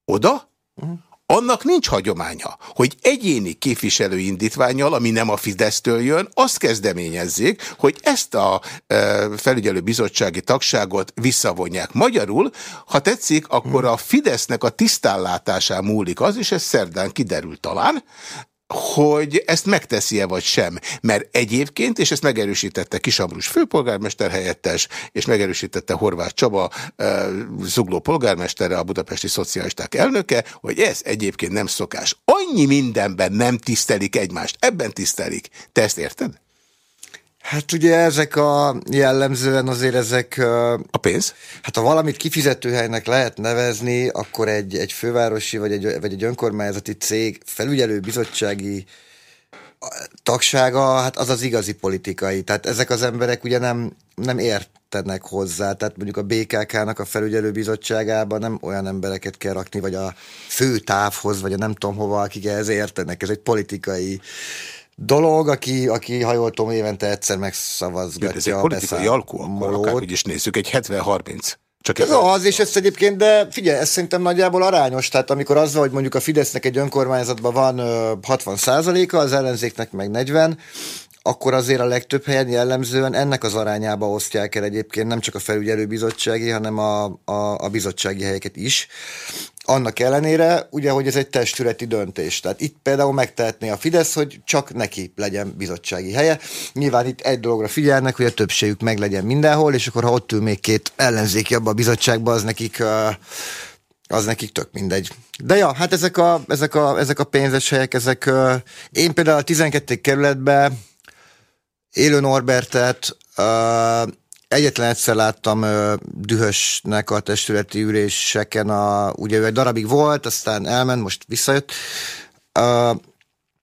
oda, uh-huh annak nincs hagyománya, hogy egyéni képviselői indítványjal, ami nem a Fidesztől jön, azt kezdeményezzék, hogy ezt a e, felügyelő bizottsági tagságot visszavonják. Magyarul, ha tetszik, akkor a Fidesznek a tisztánlátásán múlik az, és ez szerdán kiderül talán, hogy ezt megteszi-e vagy sem. Mert egyébként, és ezt megerősítette Kisambrus főpolgármester helyettes, és megerősítette Horváth Csaba zugló polgármestere, a budapesti szocialisták elnöke, hogy ez egyébként nem szokás. Annyi mindenben nem tisztelik egymást, ebben tisztelik. Te ezt érted? Hát ugye ezek a jellemzően azért ezek... A pénz? Hát ha valamit kifizetőhelynek lehet nevezni, akkor egy, egy fővárosi vagy egy, vagy egy önkormányzati cég felügyelő bizottsági tagsága, hát az az igazi politikai. Tehát ezek az emberek ugye nem, nem értenek hozzá. Tehát mondjuk a BKK-nak a felügyelőbizottságában nem olyan embereket kell rakni, vagy a főtávhoz, vagy a nem tudom hova, akik ehhez értenek. Ez egy politikai dolog, aki, aki ha jól tudom, évente egyszer megszavazgatja ez egy politikai alkú, akkor akárhogy is nézzük, egy 70-30. Csak ez az, és ez egyébként, de figyelj, ez szerintem nagyjából arányos, tehát amikor az hogy mondjuk a Fidesznek egy önkormányzatban van 60 százaléka, az ellenzéknek meg 40, akkor azért a legtöbb helyen jellemzően ennek az arányába osztják el egyébként nem csak a felügyelőbizottsági, hanem a, a, a bizottsági helyeket is. Annak ellenére, ugye, hogy ez egy testületi döntés. Tehát itt például megtehetné a Fidesz, hogy csak neki legyen bizottsági helye. Nyilván itt egy dologra figyelnek, hogy a többségük meg legyen mindenhol, és akkor ha ott ül még két ellenzéki abba a bizottságban, az nekik az nekik tök mindegy. De ja, hát ezek a, ezek a, ezek a pénzes helyek, ezek, én például a 12. kerületben Élő Norbertet uh, egyetlen egyszer láttam uh, dühösnek a testületi üléseken, a, ugye ő egy darabig volt, aztán elment, most visszajött. Uh,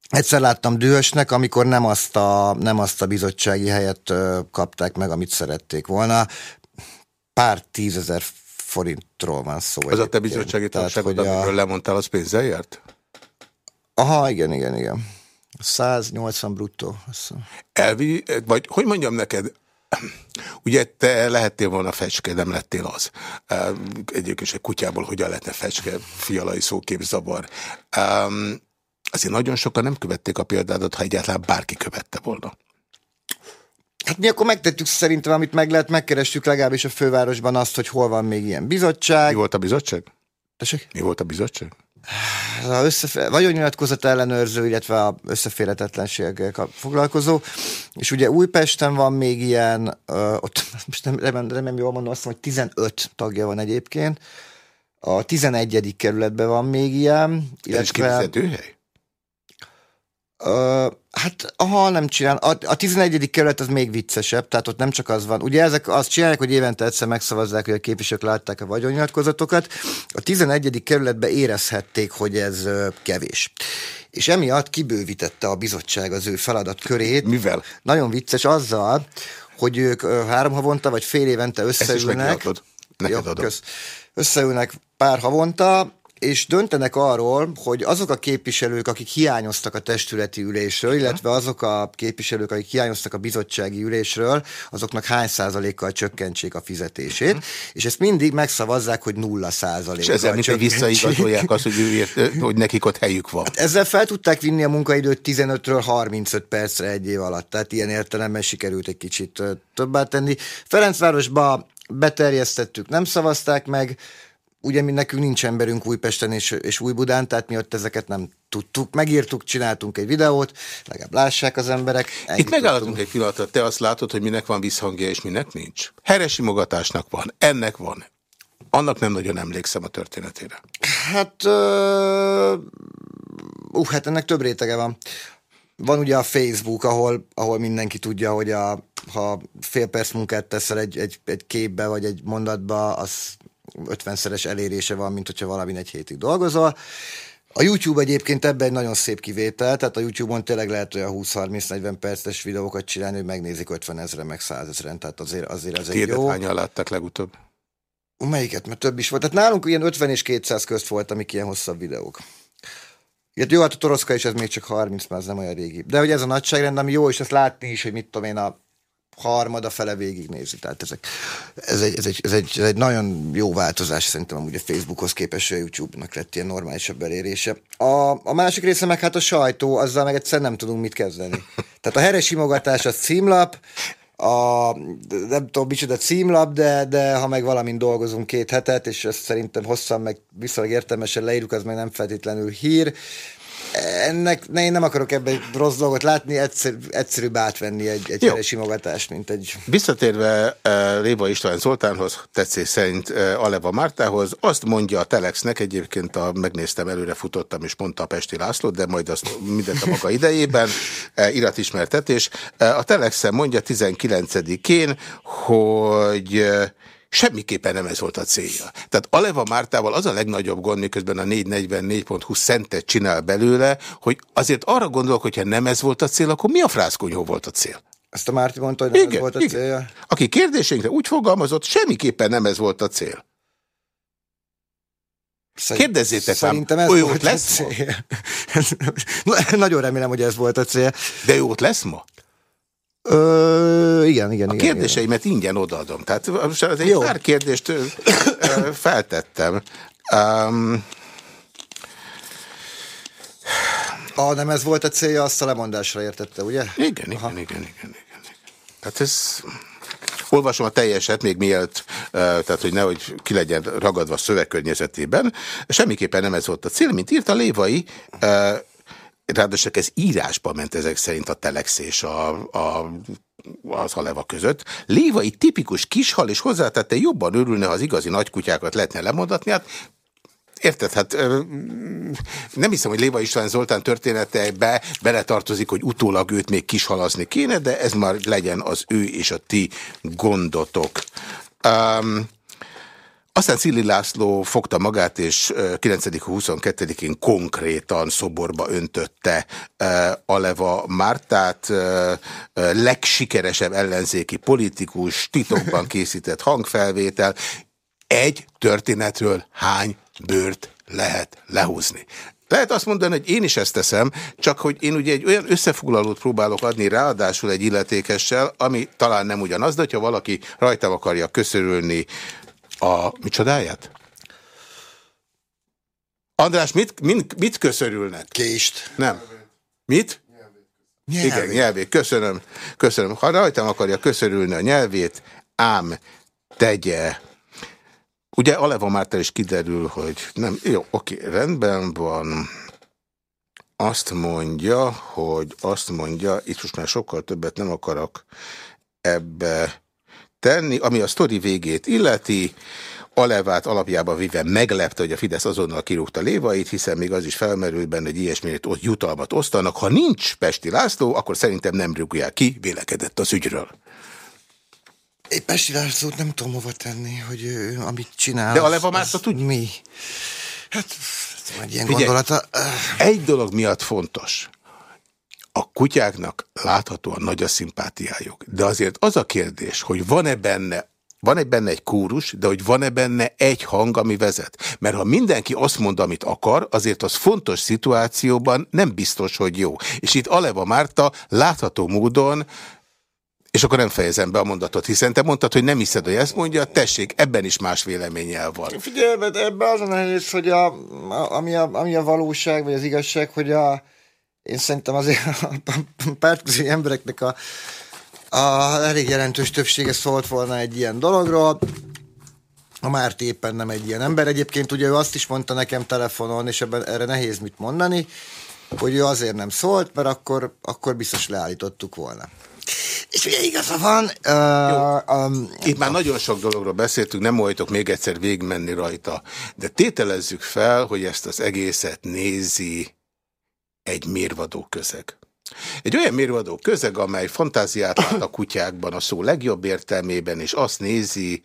egyszer láttam dühösnek, amikor nem azt a, nem azt a bizottsági helyet uh, kapták meg, amit szerették volna. Pár tízezer forintról van szó. Az a te bizottsági társaságod, amiről a... lemondtál, az pénzzel járt? Aha, igen, igen, igen. 180 bruttó. Elvi, vagy hogy mondjam neked, Ugye te lehettél volna fecske, nem lettél az. Egyébként egy kutyából hogyan lehetne fecske, fialai szóképzavar. Azért nagyon sokan nem követték a példádat, ha egyáltalán bárki követte volna. Hát mi akkor megtettük szerintem, amit meg lehet, megkerestük legalábbis a fővárosban azt, hogy hol van még ilyen bizottság. Mi volt a bizottság? Tessék? Mi volt a bizottság? Az összefe- vagyonnyilatkozat ellenőrző, illetve a összeférhetetlenséggel foglalkozó. És ugye Újpesten van még ilyen, ö, ott most nem, remélem, remélem jól mondom, azt mondom, hogy 15 tagja van egyébként. A 11. kerületben van még ilyen. Illetve, Ez Ö, hát, ha nem csinál. A, a 11. kerület az még viccesebb, tehát ott nem csak az van. Ugye ezek azt csinálják, hogy évente egyszer megszavazzák, hogy a képviselők látták a vagyonnyilatkozatokat. A 11. kerületben érezhették, hogy ez kevés. És emiatt kibővítette a bizottság az ő feladatkörét. Mivel? Nagyon vicces azzal, hogy ők három havonta vagy fél évente összeülnek. Ezt is Neked Jó, kösz. Összeülnek pár havonta, és döntenek arról, hogy azok a képviselők, akik hiányoztak a testületi ülésről, illetve azok a képviselők, akik hiányoztak a bizottsági ülésről, azoknak hány százalékkal csökkentsék a fizetését, uh-huh. és ezt mindig megszavazzák, hogy nulla százalék. És ezzel mint hogy visszaigazolják azt, hogy, őért, hogy nekik ott helyük van. Hát ezzel fel tudták vinni a munkaidőt 15-ről 35 percre egy év alatt, tehát ilyen értelemben sikerült egy kicsit többet tenni. Ferencvárosba beterjesztettük, nem szavazták meg, ugye mi nekünk nincs emberünk Újpesten és, és Újbudán, tehát mi ott ezeket nem tudtuk. Megírtuk, csináltunk egy videót, legalább lássák az emberek. Itt megállhatunk egy pillanatot, te azt látod, hogy minek van visszhangja és minek nincs. Heresi mogatásnak van, ennek van. Annak nem nagyon emlékszem a történetére. Hát, uh, hát ennek több rétege van. Van ugye a Facebook, ahol, ahol mindenki tudja, hogy a, ha fél perc munkát teszel egy, egy, egy képbe vagy egy mondatba, az 50-szeres elérése van, mint hogyha valamin egy hétig dolgozol. A YouTube egyébként ebben egy nagyon szép kivétel, tehát a YouTube-on tényleg lehet olyan 20-30-40 perces videókat csinálni, hogy megnézik 50 ezeren, meg 100 ezeren, tehát azért, azért ez egy jó. hányan láttak legutóbb? Melyiket? Mert több is volt. Tehát nálunk ilyen 50 és 200 közt volt, amik ilyen hosszabb videók. Ilyet jó, hát a Toroszka is, ez még csak 30, már ez nem olyan régi. De hogy ez a nagyságrend, ami jó, és ezt látni is, hogy mit tudom én, a harmada fele végignézi. Tehát ezek, ez, egy, ez, egy, ez, egy, ez egy nagyon jó változás szerintem amúgy a Facebookhoz képest, a YouTube-nak lett ilyen normálisabb elérése. A, a másik része meg hát a sajtó, azzal meg egyszer nem tudunk mit kezdeni. Tehát a heres simogatás az címlap, a, nem tudom micsoda címlap, de, de ha meg valamin dolgozunk két hetet, és ezt szerintem hosszan meg viszonylag értelmesen leírjuk, az meg nem feltétlenül hír. Ennek ne, én nem akarok ebbe egy rossz dolgot látni, egyszer, egyszerűbb átvenni egy, egy simogatást, mint egy... Visszatérve uh, Léva István Zoltánhoz, tetszés szerint uh, Aleva Mártához, azt mondja a Telexnek, egyébként a, megnéztem, előre futottam, és mondta a Pesti László, de majd azt mindent a maga idejében, uh, iratismertetés. Uh, a Telexen mondja 19-én, hogy uh, Semmiképpen nem ez volt a célja. Tehát Aleva Mártával az a legnagyobb gond, miközben a 444.20 szentet csinál belőle, hogy azért arra gondolok, hogyha nem ez volt a cél, akkor mi a frászkonyhó volt a cél? Ezt a Márti mondta, hogy nem igen, ez volt a igen. célja? Aki kérdésünkre úgy fogalmazott, semmiképpen nem ez volt a cél. Szerint, Kérdezzétek Szerintem ez volt lesz a cél. Nagyon remélem, hogy ez volt a cél. De jó ott lesz ma? Ö, igen, igen. A igen, kérdéseimet igen. ingyen odaadom. Tehát az egy pár kérdést feltettem. Um, a nem ez volt a célja, azt a lemondásra értette, ugye? Igen, igen, igen, igen, igen, igen. Tehát ez... Olvasom a teljeset, még mielőtt, tehát hogy nehogy ki legyen ragadva a szövegkörnyezetében. Semmiképpen nem ez volt a cél, mint írta Lévai, ráadásul ez írásba ment ezek szerint a telex és a, a az haleva között. Lévai tipikus kishal, és hozzátette, jobban örülne, ha az igazi nagykutyákat lehetne lemondatni. Hát Érted? Hát nem hiszem, hogy Léva István Zoltán történeteibe beletartozik, hogy utólag őt még kishalazni kéne, de ez már legyen az ő és a ti gondotok. Um, aztán Szili László fogta magát, és 9-22-én konkrétan szoborba öntötte Aleva Mártát, legsikeresebb ellenzéki politikus, titokban készített hangfelvétel. Egy történetről hány bőrt lehet lehúzni? Lehet azt mondani, hogy én is ezt teszem, csak hogy én ugye egy olyan összefoglalót próbálok adni ráadásul egy illetékessel, ami talán nem ugyanaz, de ha valaki rajtam akarja köszörülni a micsodáját? András, mit, mit, mit köszörülnek? Kést. Nem. Mit? Nyelvét. Igen, nyelvét. Köszönöm. Köszönöm. Ha rajtam akarja köszörülni a nyelvét, ám tegye. Ugye Aleva Márta is kiderül, hogy nem. Jó, oké, rendben van. Azt mondja, hogy azt mondja, itt most már sokkal többet nem akarok ebbe tenni, ami a sztori végét illeti. Alevát alapjában véve meglepte, hogy a Fidesz azonnal kirúgta lévait, hiszen még az is felmerült benne, hogy ilyesmit ott jutalmat osztanak. Ha nincs Pesti László, akkor szerintem nem rúgják ki, vélekedett az ügyről. Én Pesti Lászlót nem tudom hova tenni, hogy ő, amit csinál. De Aleva Márta tudja? Mi? Hát, egy ilyen Figyelj, gondolata. Egy dolog miatt fontos a kutyáknak láthatóan nagy a szimpátiájuk. De azért az a kérdés, hogy van-e benne van-e benne egy kórus, de hogy van-e benne egy hang, ami vezet? Mert ha mindenki azt mond, amit akar, azért az fontos szituációban nem biztos, hogy jó. És itt Aleva Márta látható módon és akkor nem fejezem be a mondatot, hiszen te mondtad, hogy nem hiszed, hogy ezt mondja, tessék, ebben is más véleménnyel van. Figyelj, ebben az a nehéz, hogy a, ami, a, ami a valóság, vagy az igazság, hogy a, én szerintem azért a pártközi embereknek a, a elég jelentős többsége szólt volna egy ilyen dologról. A Márti éppen nem egy ilyen ember. Egyébként ugye ő azt is mondta nekem telefonon, és ebben erre nehéz mit mondani, hogy ő azért nem szólt, mert akkor, akkor biztos leállítottuk volna. És ugye igaza van. Uh, um, Itt már nagyon sok dologról beszéltünk, nem voltok még egyszer végigmenni rajta. De tételezzük fel, hogy ezt az egészet nézi egy mérvadó közeg. Egy olyan mérvadó közeg, amely fantáziát lát a kutyákban a szó legjobb értelmében, és azt nézi,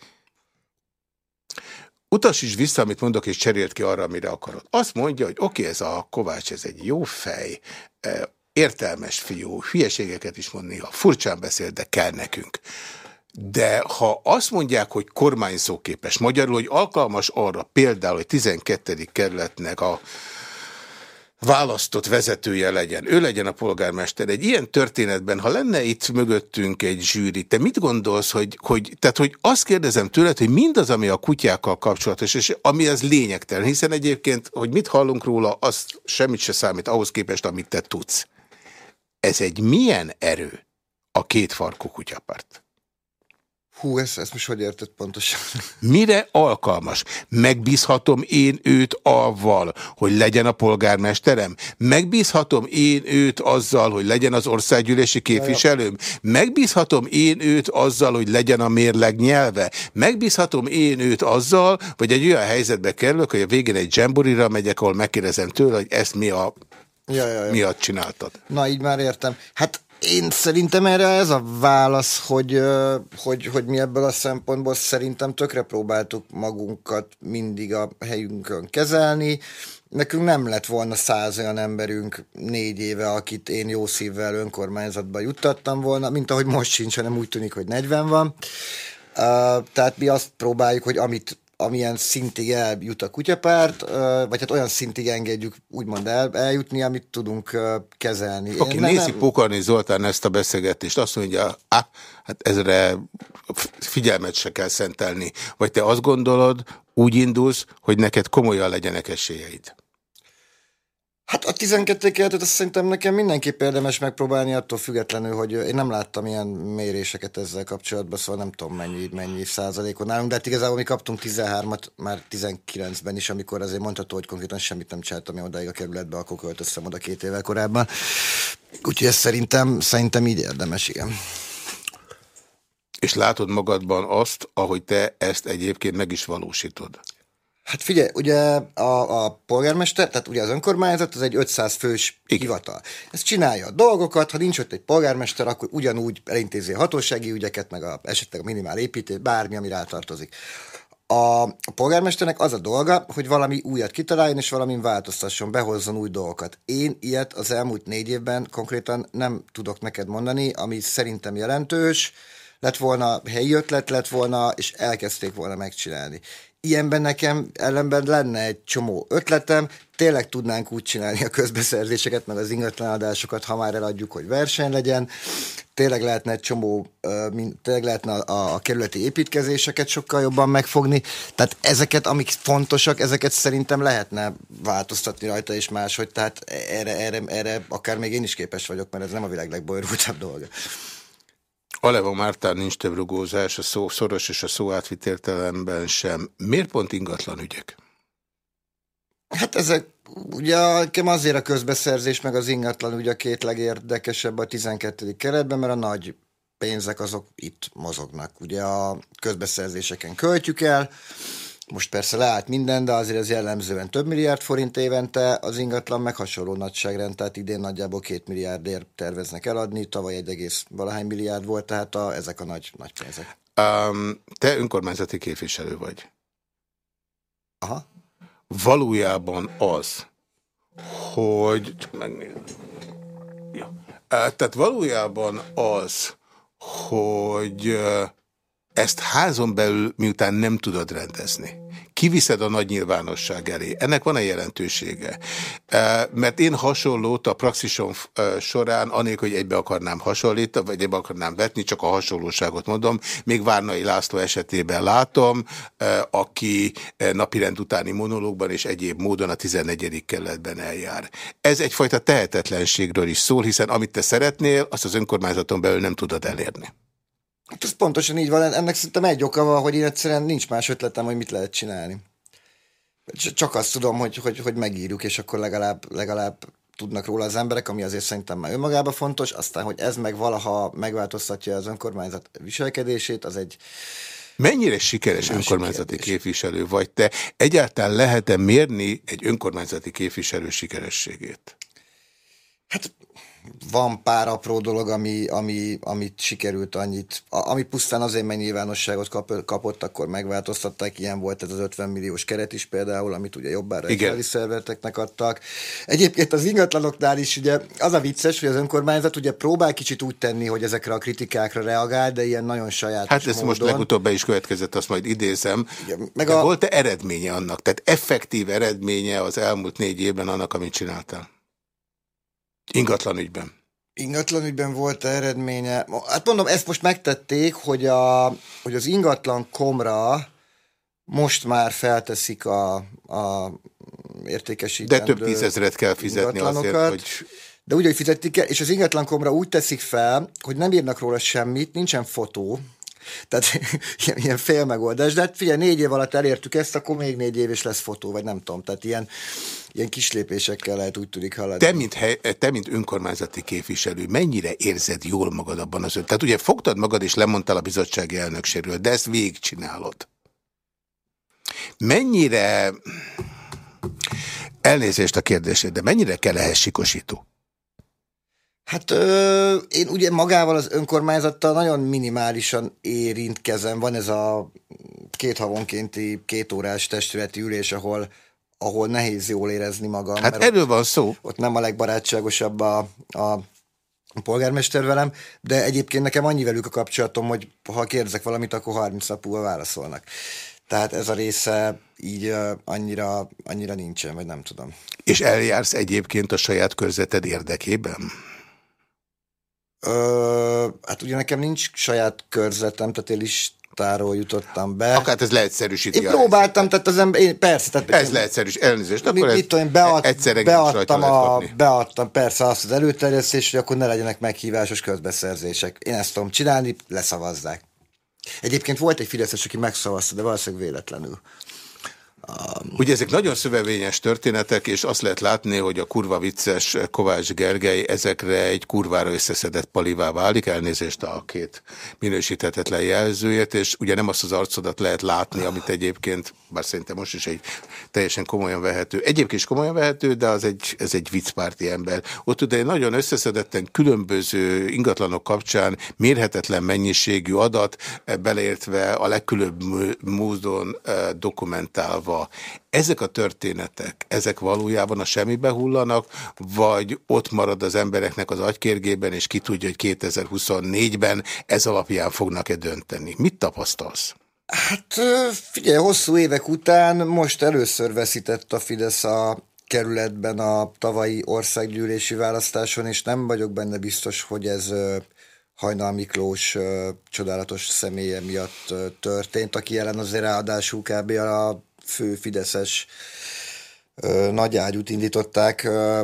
is vissza, amit mondok, és cserélt ki arra, amire akarod. Azt mondja, hogy oké, okay, ez a Kovács, ez egy jó fej, értelmes fiú, hülyeségeket is mond néha, furcsán beszél, de kell nekünk. De ha azt mondják, hogy kormányzóképes magyarul, hogy alkalmas arra például, hogy 12. kerületnek a választott vezetője legyen, ő legyen a polgármester. Egy ilyen történetben, ha lenne itt mögöttünk egy zsűri, te mit gondolsz, hogy, hogy, tehát, hogy azt kérdezem tőled, hogy mindaz, ami a kutyákkal kapcsolatos, és ami az lényegtelen, hiszen egyébként, hogy mit hallunk róla, az semmit se számít ahhoz képest, amit te tudsz. Ez egy milyen erő a két farkú kutyapárt? Hú, ezt, ezt most hogy érted pontosan? Mire alkalmas? Megbízhatom én őt avval, hogy legyen a polgármesterem? Megbízhatom én őt azzal, hogy legyen az országgyűlési képviselőm? Megbízhatom én őt azzal, hogy legyen a mérleg nyelve? Megbízhatom én őt azzal, hogy egy olyan helyzetbe kerülök, hogy a végén egy dzsamborira megyek, ahol megkérdezem tőle, hogy ezt mi a ja, ja, ja. miatt csináltad. Na, így már értem. Hát én szerintem erre ez a válasz, hogy, hogy, hogy mi ebből a szempontból szerintem tökre próbáltuk magunkat mindig a helyünkön kezelni. Nekünk nem lett volna száz olyan emberünk négy éve, akit én jó szívvel önkormányzatba juttattam volna, mint ahogy most sincs, hanem úgy tűnik, hogy 40 van. Uh, tehát mi azt próbáljuk, hogy amit amilyen szintig eljut a kutyapárt, vagy hát olyan szintig engedjük úgymond el, eljutni, amit tudunk kezelni. Oké, okay, nézi nem... Pokarni Zoltán ezt a beszélgetést, azt mondja, ah, hát ezre figyelmet se kell szentelni. Vagy te azt gondolod, úgy indulsz, hogy neked komolyan legyenek esélyeid? Hát a 12 kerületet azt szerintem nekem mindenképp érdemes megpróbálni, attól függetlenül, hogy én nem láttam ilyen méréseket ezzel kapcsolatban, szóval nem tudom mennyi, mennyi százalékon nálunk, de hát igazából mi kaptunk 13-at már 19-ben is, amikor azért mondható, hogy konkrétan semmit nem csináltam én odaig a kerületbe, akkor költöztem oda két évvel korábban. Úgyhogy ez szerintem, szerintem így érdemes, igen. És látod magadban azt, ahogy te ezt egyébként meg is valósítod? Hát figyelj, ugye a, a polgármester, tehát ugye az önkormányzat, az egy 500 fős Igen. hivatal. Ez csinálja a dolgokat, ha nincs ott egy polgármester, akkor ugyanúgy elintézi a hatósági ügyeket, meg a, esetleg a minimál építés, bármi, ami rátartozik. A, a polgármesternek az a dolga, hogy valami újat kitaláljon, és valamin változtasson, behozzon új dolgokat. Én ilyet az elmúlt négy évben konkrétan nem tudok neked mondani, ami szerintem jelentős, lett volna helyi ötlet, lett volna, és elkezdték volna megcsinálni ilyenben nekem ellenben lenne egy csomó ötletem, tényleg tudnánk úgy csinálni a közbeszerzéseket, meg az ingatlanádásokat, ha már eladjuk, hogy verseny legyen, tényleg lehetne egy csomó, tényleg lehetne a, a kerületi építkezéseket sokkal jobban megfogni, tehát ezeket, amik fontosak, ezeket szerintem lehetne változtatni rajta és máshogy, tehát erre, erre, erre akár még én is képes vagyok, mert ez nem a világ legbonyolultabb dolga. Aleva Mártán nincs több rugózás, a szó szoros és a szó átvitértelemben sem. Miért pont ingatlan ügyek? Hát ezek, ugye nekem azért a közbeszerzés meg az ingatlan ugye a két legérdekesebb a 12. keretben, mert a nagy pénzek azok itt mozognak. Ugye a közbeszerzéseken költjük el, most persze leállt minden, de azért ez jellemzően több milliárd forint évente, az ingatlan meg hasonló nagyságrend, tehát idén nagyjából két milliárdért terveznek eladni, tavaly egy egész valahány milliárd volt, tehát a, ezek a nagy, nagy pénzek. Um, te önkormányzati képviselő vagy. Aha. Valójában az, hogy... Csak megnézem. Ja. Tehát valójában az, hogy ezt házon belül miután nem tudod rendezni, kiviszed a nagy nyilvánosság elé. Ennek van-e jelentősége? Mert én hasonlót a praxisom során, anélkül, hogy egybe akarnám hasonlítani, vagy egybe akarnám vetni, csak a hasonlóságot mondom, még Várnai László esetében látom, aki napirend utáni monológban és egyéb módon a 14. kerületben eljár. Ez egyfajta tehetetlenségről is szól, hiszen amit te szeretnél, azt az önkormányzaton belül nem tudod elérni. Hát ez pontosan így van. Ennek szerintem egy oka van, hogy én egyszerűen nincs más ötletem, hogy mit lehet csinálni. Csak azt tudom, hogy, hogy, hogy megírjuk, és akkor legalább, legalább tudnak róla az emberek, ami azért szerintem már önmagában fontos, aztán, hogy ez meg valaha megváltoztatja az önkormányzat viselkedését, az egy Mennyire sikeres önkormányzati kérdés. képviselő vagy te? Egyáltalán lehet-e mérni egy önkormányzati képviselő sikerességét? Hát van pár apró dolog, ami, ami, amit sikerült annyit, ami pusztán azért, mert nyilvánosságot kap, kapott, akkor megváltoztatták. Ilyen volt ez az 50 milliós keret is például, amit ugye jobbára egy szerveteknek adtak. Egyébként az ingatlanoknál is ugye az a vicces, hogy az önkormányzat ugye próbál kicsit úgy tenni, hogy ezekre a kritikákra reagál, de ilyen nagyon saját. Hát ez most legutóbb be is következett, azt majd idézem. Igen, meg a... Volt-e eredménye annak? Tehát effektív eredménye az elmúlt négy évben annak, amit csináltál? Ingatlan ügyben. Ingatlan ügyben volt eredménye. Hát mondom, ezt most megtették, hogy, a, hogy az ingatlan komra most már felteszik a, a értékesítendő De több tízezret kell fizetni azért, hogy... De úgy, hogy fizetik el, és az ingatlankomra úgy teszik fel, hogy nem írnak róla semmit, nincsen fotó, Tehát ilyen, ilyen fél megoldás. De hát figyelj, négy év alatt elértük ezt, akkor még négy év és lesz fotó, vagy nem tudom. Tehát ilyen, ilyen kis lépésekkel lehet úgy tudik haladni. Te mint, hely, te, mint önkormányzati képviselő, mennyire érzed jól magad abban az ön? Tehát ugye fogtad magad és lemondtál a bizottsági elnökségről, de ezt végigcsinálod. Mennyire, elnézést a kérdésed, de mennyire kell ehhez sikosító? Hát ö, én ugye magával az önkormányzattal nagyon minimálisan érintkezem. Van ez a két havonkénti két órás testületi ülés, ahol ahol nehéz jól érezni magam. Hát erről van szó. Ott nem a legbarátságosabb a, a polgármester velem, de egyébként nekem annyi velük a kapcsolatom, hogy ha kérdezek valamit, akkor 30 nap válaszolnak. Tehát ez a része így uh, annyira, annyira nincsen, vagy nem tudom. És eljársz egyébként a saját körzeted érdekében? Ö, hát ugye nekem nincs saját körzetem, tehát én is táról jutottam be. Akár ez leegyszerűsíti. Én próbáltam, tehát az ember, én, persze. Tehát ez én, leegyszerűs, elnézést. Akkor mit, mit tudom, bead, beadtam, a, beadtam persze azt az előterjesztést, hogy akkor ne legyenek meghívásos közbeszerzések. Én ezt tudom csinálni, leszavazzák. Egyébként volt egy Fideszes, aki megszavazta, de valószínűleg véletlenül. Ugye ezek nagyon szövevényes történetek, és azt lehet látni, hogy a kurva vicces Kovács Gergely ezekre egy kurvára összeszedett palivá válik, elnézést a két minősíthetetlen jelzőért, és ugye nem azt az arcodat lehet látni, amit egyébként, bár szerintem most is egy teljesen komolyan vehető, egyébként is komolyan vehető, de az egy, ez egy viccpárti ember. Ott ugye nagyon összeszedetten különböző ingatlanok kapcsán mérhetetlen mennyiségű adat, beleértve a legkülönbb módon eh, dokumentálva maga. Ezek a történetek, ezek valójában a semmibe hullanak, vagy ott marad az embereknek az agykérgében, és ki tudja, hogy 2024-ben ez alapján fognak-e dönteni. Mit tapasztalsz? Hát figyelj, hosszú évek után most először veszített a Fidesz a kerületben a tavalyi országgyűlési választáson, és nem vagyok benne biztos, hogy ez Hajnal Miklós csodálatos személye miatt történt, aki jelen azért ráadásul kb. a fő fideszes nagy ágyút indították,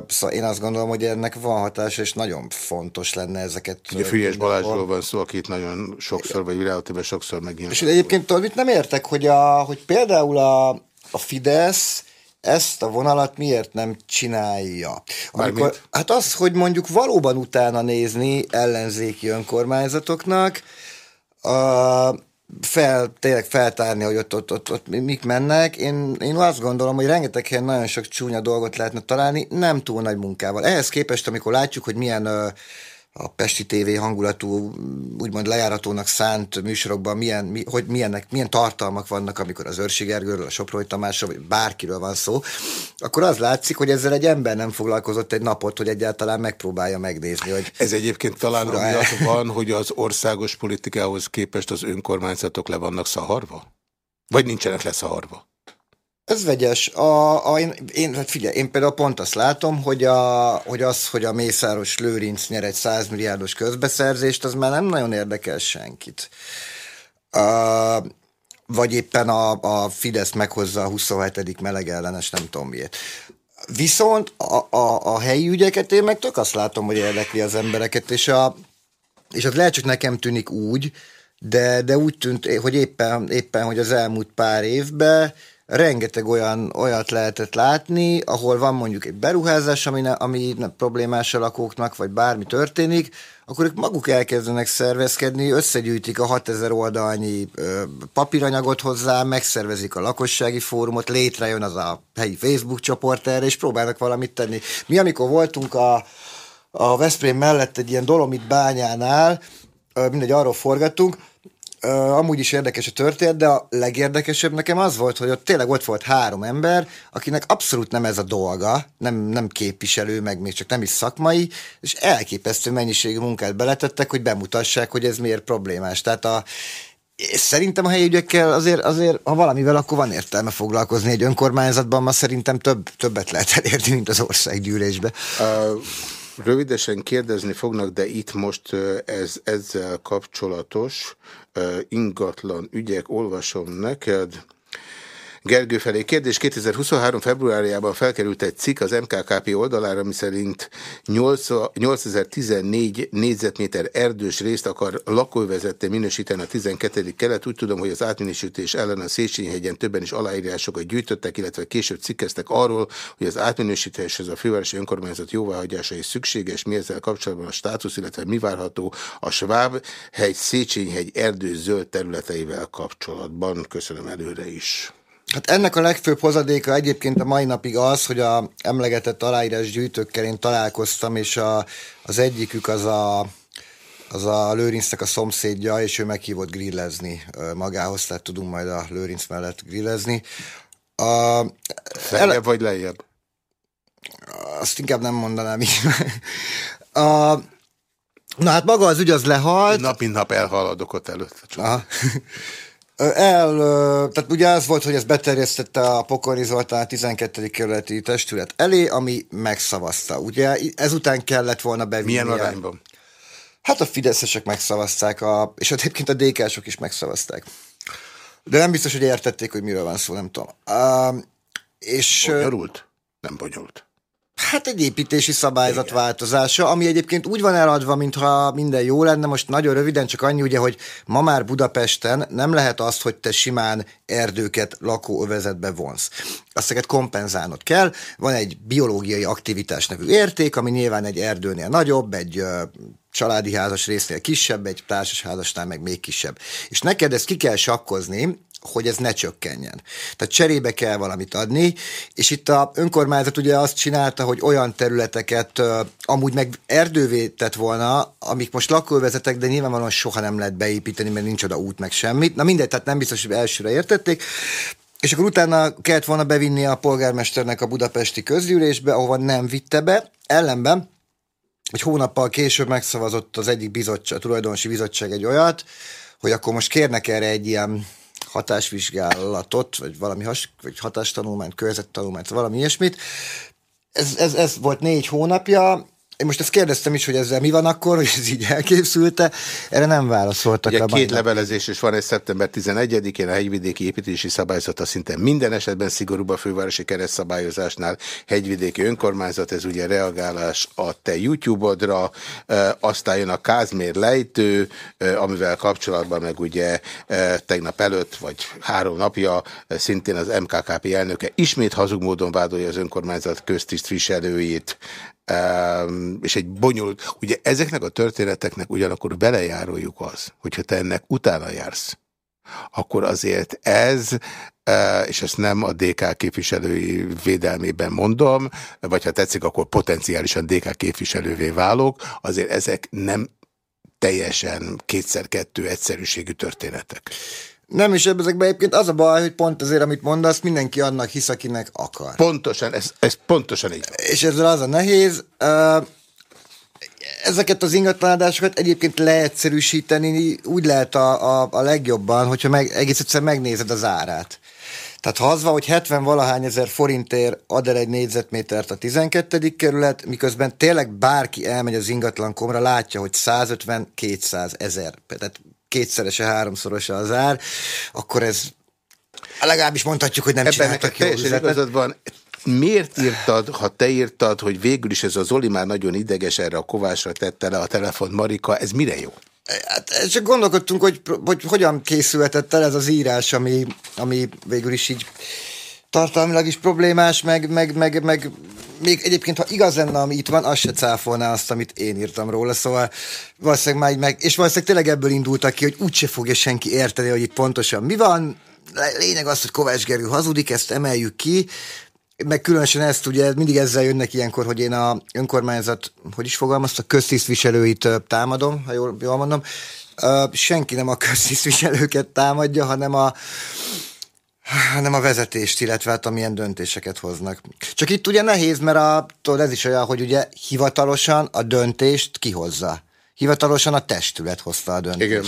szóval én azt gondolom, hogy ennek van hatása, és nagyon fontos lenne ezeket. Ugye Fülyes Balázsról van szó, akit nagyon sokszor, vagy világotében sokszor megint. És egyébként tudod, mit nem értek, hogy, a, hogy például a, a Fidesz ezt a vonalat miért nem csinálja? Amikor, hát az, hogy mondjuk valóban utána nézni ellenzéki önkormányzatoknak, a, fel, tényleg feltárni, hogy ott, ott, ott, ott mik mennek. Én, én azt gondolom, hogy rengeteg helyen nagyon sok csúnya dolgot lehetne találni, nem túl nagy munkával. Ehhez képest, amikor látjuk, hogy milyen a Pesti TV hangulatú, úgymond lejáratónak szánt műsorokban milyen, mi, hogy milyenek, milyen tartalmak vannak, amikor az Őrsi Ergőről, a Soprói Tamásról, vagy bárkiről van szó, akkor az látszik, hogy ezzel egy ember nem foglalkozott egy napot, hogy egyáltalán megpróbálja megnézni. Hogy Ez egyébként talán amiatt van, hogy az országos politikához képest az önkormányzatok le vannak szaharva? Vagy nincsenek leszaharva? Ez vegyes. A, a, én, én, hát figyelj, én például pont azt látom, hogy, a, hogy az, hogy a Mészáros Lőrinc nyer egy 100 milliárdos közbeszerzést, az már nem nagyon érdekel senkit. A, vagy éppen a, a Fidesz meghozza a 27. melegellenes, nem tudom miért. Viszont a, a, a helyi ügyeket én meg tök azt látom, hogy érdekli az embereket, és, a, és az lehet, csak nekem tűnik úgy, de, de úgy tűnt, hogy éppen, éppen, hogy az elmúlt pár évben rengeteg olyan, olyat lehetett látni, ahol van mondjuk egy beruházás, ami, ne, ami problémás a lakóknak, vagy bármi történik, akkor ők maguk elkezdenek szervezkedni, összegyűjtik a 6000 oldalnyi ö, papíranyagot hozzá, megszervezik a lakossági fórumot, létrejön az a helyi Facebook csoport erre, és próbálnak valamit tenni. Mi, amikor voltunk a, a Veszprém mellett egy ilyen Dolomit bányánál, mindegy, arról forgattunk, Uh, amúgy is érdekes a történet, de a legérdekesebb nekem az volt, hogy ott tényleg ott volt három ember, akinek abszolút nem ez a dolga, nem, nem képviselő, meg még csak nem is szakmai, és elképesztő mennyiségű munkát beletettek, hogy bemutassák, hogy ez miért problémás. Tehát a, és szerintem a helyi ügyekkel azért, azért, ha valamivel, akkor van értelme foglalkozni egy önkormányzatban, ma szerintem több, többet lehet elérni, mint az országgyűlésbe. Uh, rövidesen kérdezni fognak, de itt most ez ezzel kapcsolatos ingatlan ügyek, olvasom neked. Gergő felé kérdés. 2023. februárjában felkerült egy cikk az MKKP oldalára, miszerint 8014 négyzetméter erdős részt akar lakóvezette minősíteni a 12. kelet. Úgy tudom, hogy az átminősítés ellen a Széchenyi-hegyen többen is aláírásokat gyűjtöttek, illetve később cikkeztek arról, hogy az átminősítéshez a fővárosi önkormányzat jóváhagyása is szükséges, mi ezzel kapcsolatban a státusz, illetve mi várható a Sváb hegy Széchenyi-hegy erdő zöld területeivel kapcsolatban. Köszönöm előre is. Hát ennek a legfőbb hozadéka egyébként a mai napig az, hogy a emlegetett aláírás gyűjtőkkel én találkoztam, és a, az egyikük az a az a Lőrincnek a szomszédja, és ő meghívott grillezni magához, tehát tudunk majd a Lőrinc mellett grillezni. A, Feljebb ele... vagy lejjebb? Azt inkább nem mondanám így. A, na hát maga az ügy az lehalt. Nap mint nap elhaladok ott előtt. El, tehát ugye az volt, hogy ez beterjesztette a Pokorni Zoltán a 12. kerületi testület elé, ami megszavazta. Ugye ezután kellett volna bevinni. Milyen arányban? Hát a fideszesek megszavazták, a, és egyébként a DK-sok is megszavazták. De nem biztos, hogy értették, hogy miről van szó, nem tudom. Uh, és, bonyolult? Nem bonyolult. Hát egy építési szabályzat Igen. változása, ami egyébként úgy van eladva, mintha minden jó lenne. Most nagyon röviden csak annyi, ugye, hogy ma már Budapesten nem lehet azt, hogy te simán erdőket lakóövezetbe vonsz. Azt neked kompenzálnod kell. Van egy biológiai aktivitás nevű érték, ami nyilván egy erdőnél nagyobb, egy családi házas résznél kisebb, egy társas házasnál meg még kisebb. És neked ezt ki kell sakkozni, hogy ez ne csökkenjen. Tehát cserébe kell valamit adni, és itt a önkormányzat ugye azt csinálta, hogy olyan területeket uh, amúgy meg erdővé tett volna, amik most lakóvezetek, de nyilvánvalóan soha nem lehet beépíteni, mert nincs oda út meg semmit. Na mindegy, tehát nem biztos, hogy elsőre értették. És akkor utána kellett volna bevinni a polgármesternek a budapesti közgyűlésbe, ahova nem vitte be. Ellenben egy hónappal később megszavazott az egyik bizottság, a tulajdonosi bizottság egy olyat, hogy akkor most kérnek erre egy ilyen hatásvizsgálatot, vagy valami has, vagy hatástanulmányt, környezettanulmányt, valami ilyesmit. Ez, ez, ez volt négy hónapja, én most ezt kérdeztem is, hogy ezzel mi van akkor, hogy ez így elkészült-e, erre nem válaszoltak. Ugye a két levelezés is van, egy szeptember 11-én a hegyvidéki építési szabályzata szinte minden esetben szigorúbb a fővárosi keresztszabályozásnál. Hegyvidéki önkormányzat, ez ugye reagálás a te YouTube-odra, aztán jön a Kázmér lejtő, amivel kapcsolatban meg ugye tegnap előtt, vagy három napja szintén az MKKP elnöke ismét hazug módon vádolja az önkormányzat köztisztviselőjét és egy bonyolult, ugye ezeknek a történeteknek ugyanakkor belejárójuk az, hogyha te ennek utána jársz, akkor azért ez, e, és ezt nem a DK képviselői védelmében mondom, vagy ha tetszik, akkor potenciálisan DK képviselővé válok, azért ezek nem teljesen kétszer-kettő egyszerűségű történetek. Nem is ezekben egyébként az a baj, hogy pont azért, amit mondasz, mindenki annak hisz, akinek akar. Pontosan, ez, ez pontosan így. És ezzel az a nehéz, uh, ezeket az ingatlanádásokat egyébként leegyszerűsíteni úgy lehet a, a, a legjobban, hogyha meg, egész egyszerűen megnézed az árát. Tehát ha az van, hogy 70 valahány ezer forintért ad el egy négyzetmétert a 12. kerület, miközben tényleg bárki elmegy az ingatlankomra, látja, hogy 150-200 ezer, tehát kétszerese, háromszorosa az ár, akkor ez legalábbis mondhatjuk, hogy nem Ebben csináltak jó igazad van. Miért írtad, ha te írtad, hogy végül is ez a Zoli már nagyon ideges, erre a Kovásra tette le a telefon Marika, ez mire jó? Hát csak gondolkodtunk, hogy, hogy hogyan készülhetett el ez az írás, ami, ami végül is így tartalmilag is problémás, meg, meg, meg, meg még egyébként, ha igaz lenne, ami itt van, az se cáfolná azt, amit én írtam róla, szóval valószínűleg már meg, és valószínűleg tényleg ebből indultak ki, hogy úgyse fogja senki érteni, hogy itt pontosan mi van. Lényeg az, hogy Kovács Gergő hazudik, ezt emeljük ki, meg különösen ezt ugye mindig ezzel jönnek ilyenkor, hogy én a önkormányzat, hogy is fogalmazta, köztisztviselőit támadom, ha jól, jól mondom. Senki nem a köztisztviselőket támadja, hanem a hanem a vezetést, illetve hát amilyen döntéseket hoznak. Csak itt ugye nehéz, mert a, tudod, ez is olyan, hogy ugye hivatalosan a döntést kihozza. Hivatalosan a testület hozta a döntést. Igen.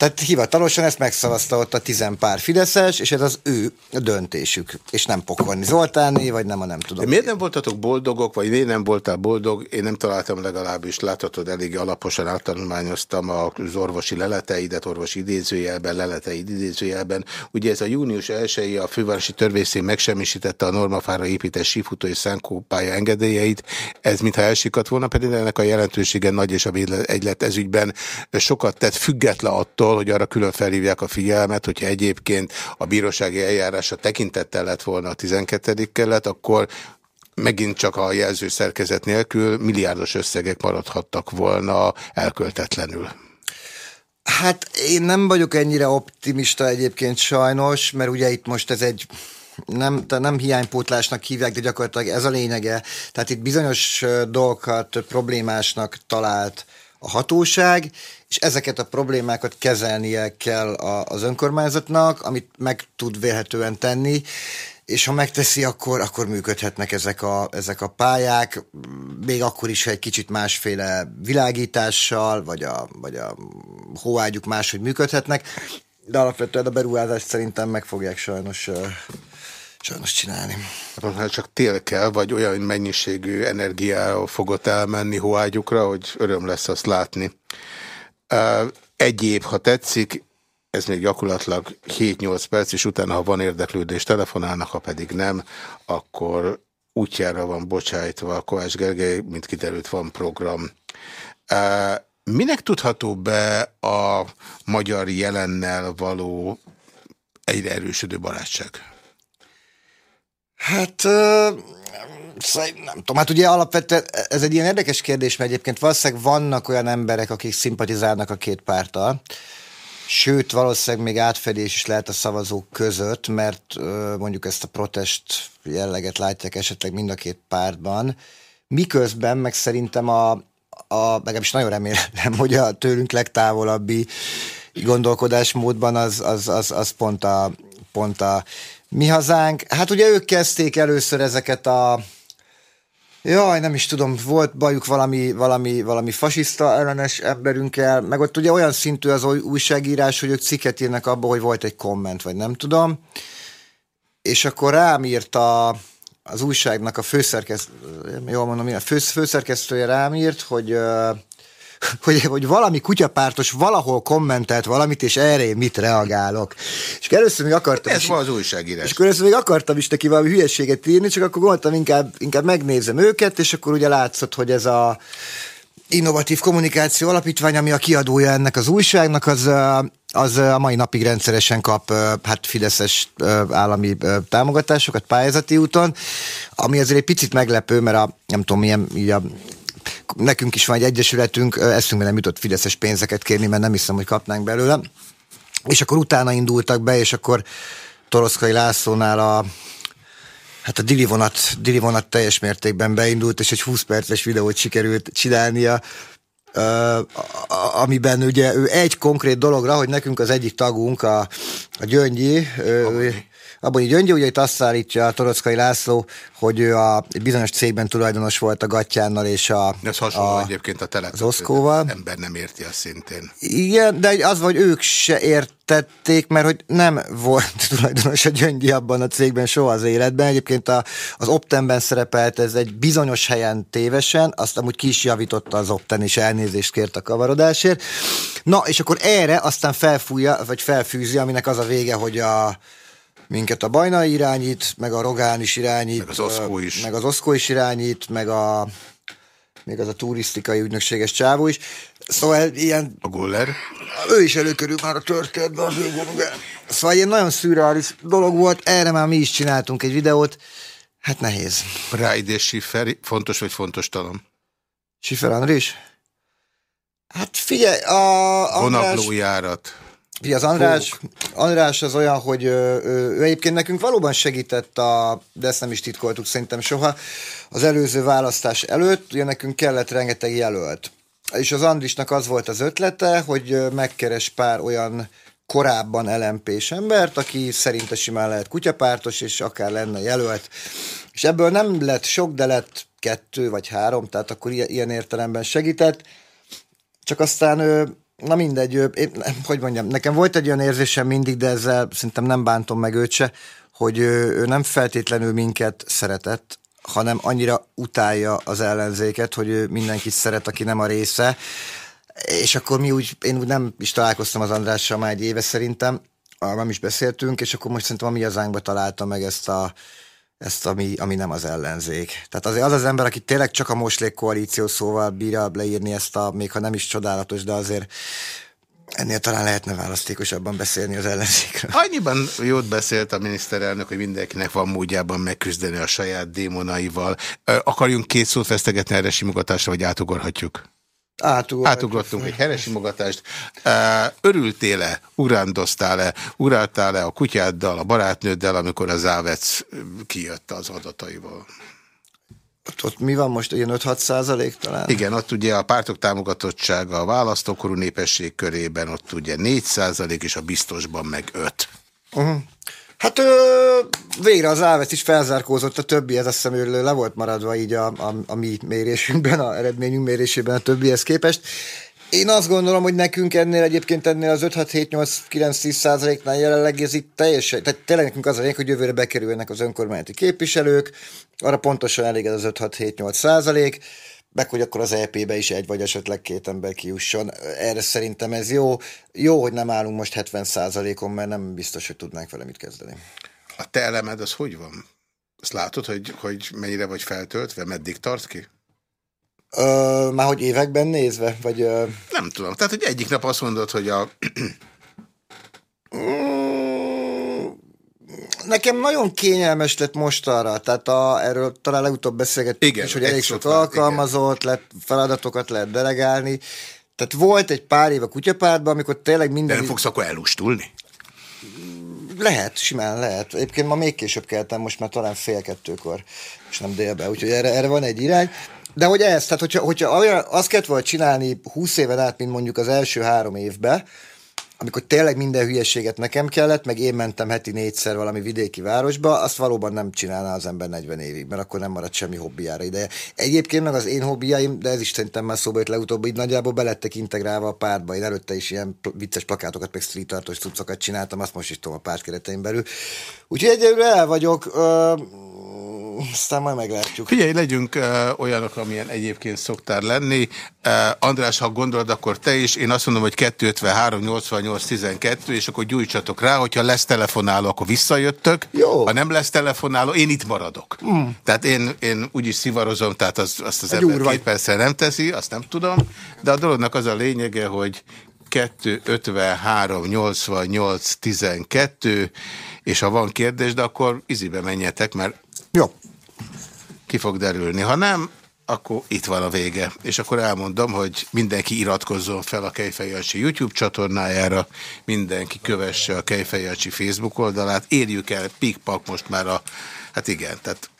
Tehát hivatalosan ezt megszavazta ott a tizenpár Fideszes, és ez az ő döntésük, és nem Pokorni Zoltáné, vagy nem a nem tudom. De miért nem voltatok boldogok, vagy miért nem voltál boldog? Én nem találtam legalábbis, láthatod, elég alaposan áttanulmányoztam az orvosi leleteidet, orvosi idézőjelben, leleteid idézőjelben. Ugye ez a június 1 a fővárosi törvészény megsemmisítette a normafára épített sífutó és szánkópálya engedélyeit. Ez mintha elsikadt volna, pedig ennek a jelentősége nagy és a egylet ezügyben sokat tett független attól, attól, hogy arra külön felhívják a figyelmet, hogyha egyébként a bírósági eljárása tekintettel lett volna a 12. kelet, akkor megint csak a jelző szerkezet nélkül milliárdos összegek maradhattak volna elköltetlenül. Hát én nem vagyok ennyire optimista egyébként sajnos, mert ugye itt most ez egy nem, nem hiánypótlásnak hívják, de gyakorlatilag ez a lényege. Tehát itt bizonyos dolgokat problémásnak talált a hatóság, és ezeket a problémákat kezelnie kell az önkormányzatnak, amit meg tud vélhetően tenni, és ha megteszi, akkor, akkor működhetnek ezek a, ezek a pályák, még akkor is, ha egy kicsit másféle világítással, vagy a, vagy a hóágyuk máshogy működhetnek, de alapvetően a beruházást szerintem meg fogják sajnos sajnos csinálni. Hát csak tél kell, vagy olyan mennyiségű energiával fogott elmenni hóágyukra, hogy öröm lesz azt látni. Egyéb, ha tetszik, ez még gyakorlatilag 7-8 perc, és utána, ha van érdeklődés, telefonálnak, ha pedig nem, akkor útjára van bocsájtva Kovács Gergely, mint kiderült, van program. Minek tudható be a magyar jelennel való egyre erősödő barátság? Hát Szóval nem tudom, hát ugye alapvetően ez egy ilyen érdekes kérdés, mert egyébként valószínűleg vannak olyan emberek, akik szimpatizálnak a két pártal, sőt, valószínűleg még átfedés is lehet a szavazók között, mert mondjuk ezt a protest jelleget látják esetleg mind a két pártban, miközben meg szerintem a, a legalábbis nagyon remélem, hogy a tőlünk legtávolabbi gondolkodásmódban az, az, az, az pont, a, pont a mi hazánk. Hát ugye ők kezdték először ezeket a Jaj, nem is tudom, volt bajuk valami, valami, valami fasiszta ellenes emberünkkel, meg ott ugye olyan szintű az újságírás, hogy ők cikket írnak abba, hogy volt egy komment, vagy nem tudom. És akkor rám írta az újságnak a főszerkesztő, jól mondom, a fő, főszerkesztője rám írt, hogy hogy, hogy valami kutyapártos valahol kommentelt valamit, és erre én mit reagálok. És először még akartam... Ez is, az újságírás. És akkor először még akartam is neki valami hülyeséget írni, csak akkor gondoltam, inkább, inkább megnézem őket, és akkor ugye látszott, hogy ez a innovatív kommunikáció alapítvány, ami a kiadója ennek az újságnak, az, az a mai napig rendszeresen kap hát fideszes állami támogatásokat pályázati úton, ami azért egy picit meglepő, mert a, nem tudom, milyen így a nekünk is van egy egyesületünk, eszünkbe nem jutott fideszes pénzeket kérni, mert nem hiszem, hogy kapnánk belőle. És akkor utána indultak be, és akkor Toroszkai Lászlónál a Hát a dili vonat, dili vonat teljes mértékben beindult, és egy 20 perces videót sikerült csinálnia, amiben ugye ő egy konkrét dologra, hogy nekünk az egyik tagunk, a, a Gyöngyi, ő, Abban így öngyű, ugye itt azt állítja a Torockai László, hogy ő a bizonyos cégben tulajdonos volt a Gattyánnal és a... Ez hasonló a, egyébként a Telekom. Az Oszkóval. ember nem érti azt szintén. Igen, de az vagy ők se értették, mert hogy nem volt tulajdonos a Gyöngyi abban a cégben soha az életben. Egyébként a, az Optenben szerepelt ez egy bizonyos helyen tévesen, azt amúgy ki is javította az Opten, és elnézést kért a kavarodásért. Na, és akkor erre aztán felfújja, vagy felfűzi, aminek az a vége, hogy a minket a Bajna irányít, meg a Rogán is irányít. Meg az Oszkó is. Meg az Oszkó is irányít, meg a még az a turisztikai ügynökséges csávó is. Szóval ilyen... A Goller? Ő is előkerül már a történetben az ő Szóval ilyen nagyon szürreális dolog volt, erre már mi is csináltunk egy videót. Hát nehéz. Pride és Schiffer, fontos vagy fontos talán? Schiffer Andris? Hát figyelj, a... András... Ugye az András, András az olyan, hogy ő, ő egyébként nekünk valóban segített, a, de ezt nem is titkoltuk szerintem soha, az előző választás előtt, ugye nekünk kellett rengeteg jelölt. És az Andrisnak az volt az ötlete, hogy megkeres pár olyan korábban lmp embert, aki szerinte simán lehet kutyapártos, és akár lenne jelölt. És ebből nem lett sok, de lett kettő vagy három, tehát akkor ilyen értelemben segített. Csak aztán Na mindegy, én, hogy mondjam, nekem volt egy olyan érzésem mindig, de ezzel szerintem nem bántom meg őt se, hogy ő, ő nem feltétlenül minket szeretett, hanem annyira utálja az ellenzéket, hogy ő mindenkit szeret, aki nem a része. És akkor mi úgy, én úgy nem is találkoztam az Andrással már egy éve szerintem, nem is beszéltünk, és akkor most szerintem a mi hazánkba találta meg ezt a, ezt, ami, ami nem az ellenzék. Tehát azért az az ember, aki tényleg csak a moslék koalíció szóval bírja leírni ezt a, még ha nem is csodálatos, de azért Ennél talán lehetne választékosabban beszélni az ellenzékről. Annyiban jót beszélt a miniszterelnök, hogy mindenkinek van módjában megküzdeni a saját démonaival. Akarjunk két szót vesztegetni erre simogatásra, vagy átugorhatjuk? Átugrottunk egy heres simogatást. Örültél-e, ugrándoztál-e, ugráltál-e a kutyáddal, a barátnőddel, amikor az Ávec kijött az adataival? Ott, ott mi van most, ilyen 5-6 százalék talán? Igen, ott ugye a pártok támogatottsága a választókorú népesség körében, ott ugye 4 százalék, és a biztosban meg 5. Uh -huh. Hát ö, végre az Ávet is felzárkózott, a többi, ez azt hiszem, ő le volt maradva így a, a, a mi mérésünkben, a eredményünk mérésében a többihez képest. Én azt gondolom, hogy nekünk ennél egyébként ennél az 5-6-7-8-9-10 százaléknál jelenleg ez itt teljesen, tehát tényleg nekünk az a lényeg, hogy jövőre bekerülnek az önkormányzati képviselők, arra pontosan elég ez az 5-6-7-8 százalék, meg hogy akkor az EP-be is egy vagy esetleg két ember kijusson. Erre szerintem ez jó. Jó, hogy nem állunk most 70 százalékon, mert nem biztos, hogy tudnánk vele mit kezdeni. A te elemed az hogy van? Azt látod, hogy, hogy mennyire vagy feltöltve, meddig tart ki? Ö, már hogy években nézve? Vagy, ö... Nem tudom. Tehát, hogy egyik nap azt mondod, hogy a... Nekem nagyon kényelmes lett most arra, tehát a, erről talán legutóbb beszélgettünk is, hogy elég sok alkalmazott, lett, feladatokat lehet delegálni. Tehát volt egy pár év a kutyapártban, amikor tényleg minden... De nem fogsz akkor elustulni? Lehet, simán lehet. Egyébként ma még később keltem, most már talán fél kettőkor, és nem délbe, úgyhogy erre, erre van egy irány. De hogy ez, tehát hogyha, hogyha olyan, azt kellett volna csinálni 20 éven át, mint mondjuk az első három évben, amikor tényleg minden hülyeséget nekem kellett, meg én mentem heti négyszer valami vidéki városba, azt valóban nem csinálná az ember 40 évig, mert akkor nem maradt semmi hobbiára ideje. Egyébként meg az én hobbiaim, de ez is szerintem már szóba jött legutóbb, így nagyjából belettek integrálva a pártba. Én előtte is ilyen vicces plakátokat, meg street artos cuccokat csináltam, azt most is tudom a párt keretein belül. Úgyhogy egyelőre el vagyok. Uh, aztán majd meglátjuk. Figyelj, legyünk uh, olyanok, amilyen egyébként szoktál lenni. Uh, András, ha gondolod, akkor te is. Én azt mondom, hogy 253 88 12, és akkor gyújtsatok rá, hogyha lesz telefonáló, akkor visszajöttök. Jó. Ha nem lesz telefonáló, én itt maradok. Mm. Tehát én, én úgyis szivarozom, tehát az, azt az Egy ember két perccel nem teszi, azt nem tudom. De a dolognak az a lényege, hogy 253 88 12, és ha van kérdés, de akkor izibe menjetek, mert jó. Ki fog derülni. Ha nem, akkor itt van a vége. És akkor elmondom, hogy mindenki iratkozzon fel a Kejfejancsi YouTube csatornájára, mindenki kövesse a Kejfejancsi Facebook oldalát, érjük el pikpak most már a, hát igen, tehát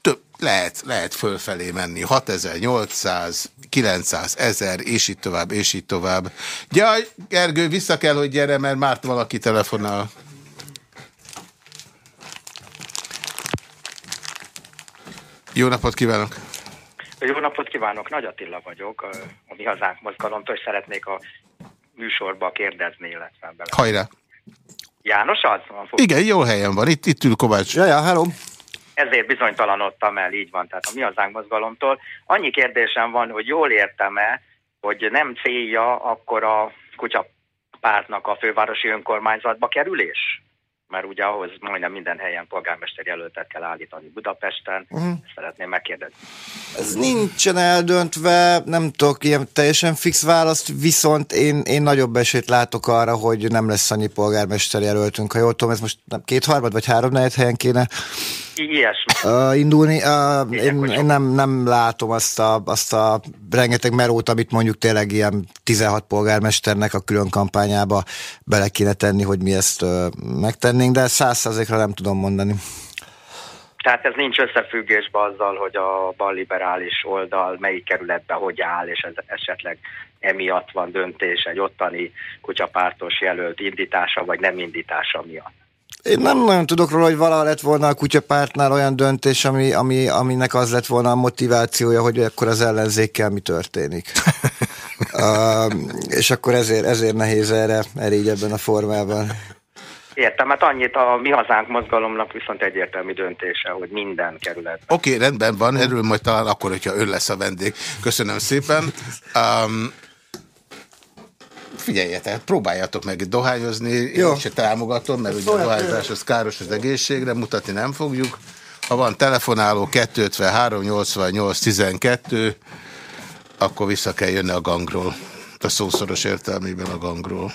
több, lehet, lehet fölfelé menni, 6800, 900, 1000, és így tovább, és így tovább. Gyaj, Gergő, vissza kell, hogy gyere, mert már valaki telefonál. Jó napot kívánok! Jó napot kívánok! Nagy Attila vagyok, a Mi Hazánk mozgalomtól, és szeretnék a műsorba kérdezni, illetve bele. Hajrá! János az? Van Igen, jó helyen van. Itt, itt ül Kovács. Ja, ja, hello. Ezért bizonytalanodtam el, így van, tehát a Mi Hazánk mozgalomtól. Annyi kérdésem van, hogy jól értem-e, hogy nem célja akkor a kutyapártnak a fővárosi önkormányzatba kerülés? Mert ugye ahhoz majdnem minden helyen polgármester jelöltet kell állítani Budapesten. Uh-huh. Szeretném megkérdezni. Ez nincsen eldöntve, nem tudok ilyen teljesen fix választ, viszont én, én nagyobb esélyt látok arra, hogy nem lesz annyi polgármester jelöltünk. Ha jól tudom, ez most nem kétharmad vagy három helyen kéne Ilyesmi. Uh, indulni. Uh, én, én nem, nem látom azt a, azt a rengeteg merót, amit mondjuk tényleg ilyen 16 polgármesternek a külön kampányába bele kéne tenni, hogy mi ezt uh, megtennénk, de százszerzékra nem tudom mondani. Tehát ez nincs összefüggésben azzal, hogy a balliberális oldal melyik kerületben hogy áll, és ez esetleg emiatt van döntés egy ottani kutyapártos jelölt indítása vagy nem indítása miatt. Én nem nagyon tudok róla, hogy valaha lett volna a kutyapártnál olyan döntés, ami, ami, aminek az lett volna a motivációja, hogy akkor az ellenzékkel mi történik. uh, és akkor ezért, ezért nehéz erre elégy ebben a formában. Értem, mert annyit a Mi Hazánk mozgalomnak viszont egyértelmű döntése, hogy minden kerület. Oké, okay, rendben van, erről majd talán akkor, hogyha ön lesz a vendég. Köszönöm szépen. Um, figyeljetek, próbáljatok meg dohányozni, Jó. én se támogatom, mert ugye a dohányzás az káros az egészségre, mutatni nem fogjuk. Ha van telefonáló 253 88 12, akkor vissza kell jönni a gangról. A szószoros értelmében a gangról.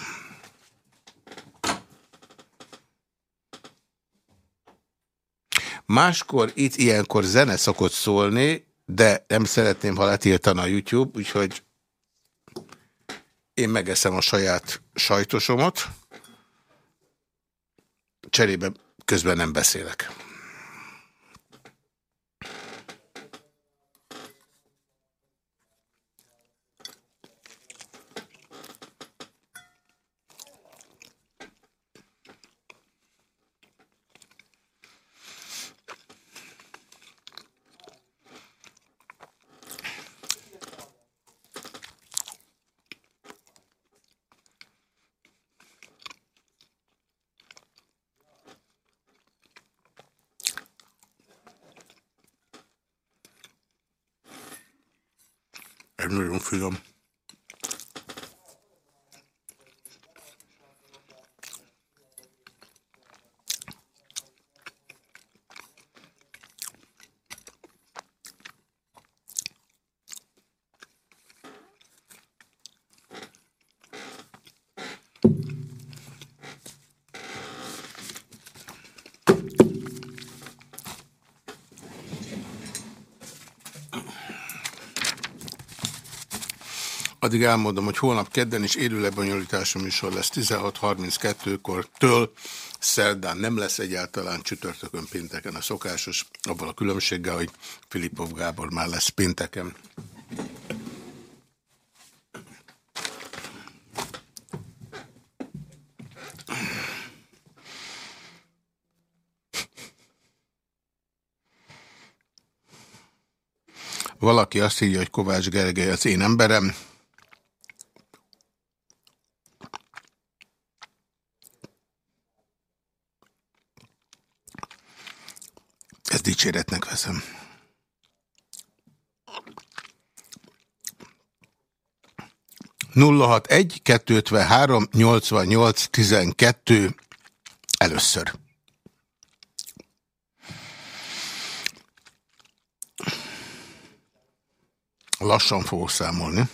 Máskor itt ilyenkor zene szokott szólni, de nem szeretném, ha letiltana a YouTube, úgyhogy én megeszem a saját sajtosomat, cserébe közben nem beszélek. Nagyon finom. Addig elmondom, hogy holnap kedden is élő lebonyolításom műsor lesz 16.32-kor től. Szerdán nem lesz egyáltalán csütörtökön pénteken a szokásos, abban a különbséggel, hogy Filipov Gábor már lesz pénteken. Valaki azt írja, hogy Kovács Gergely az én emberem. Dicséretnek veszem. Nulla egy, kettő három, nyolcvannyolc, tizenkettő. Először. Lassan fogok számolni.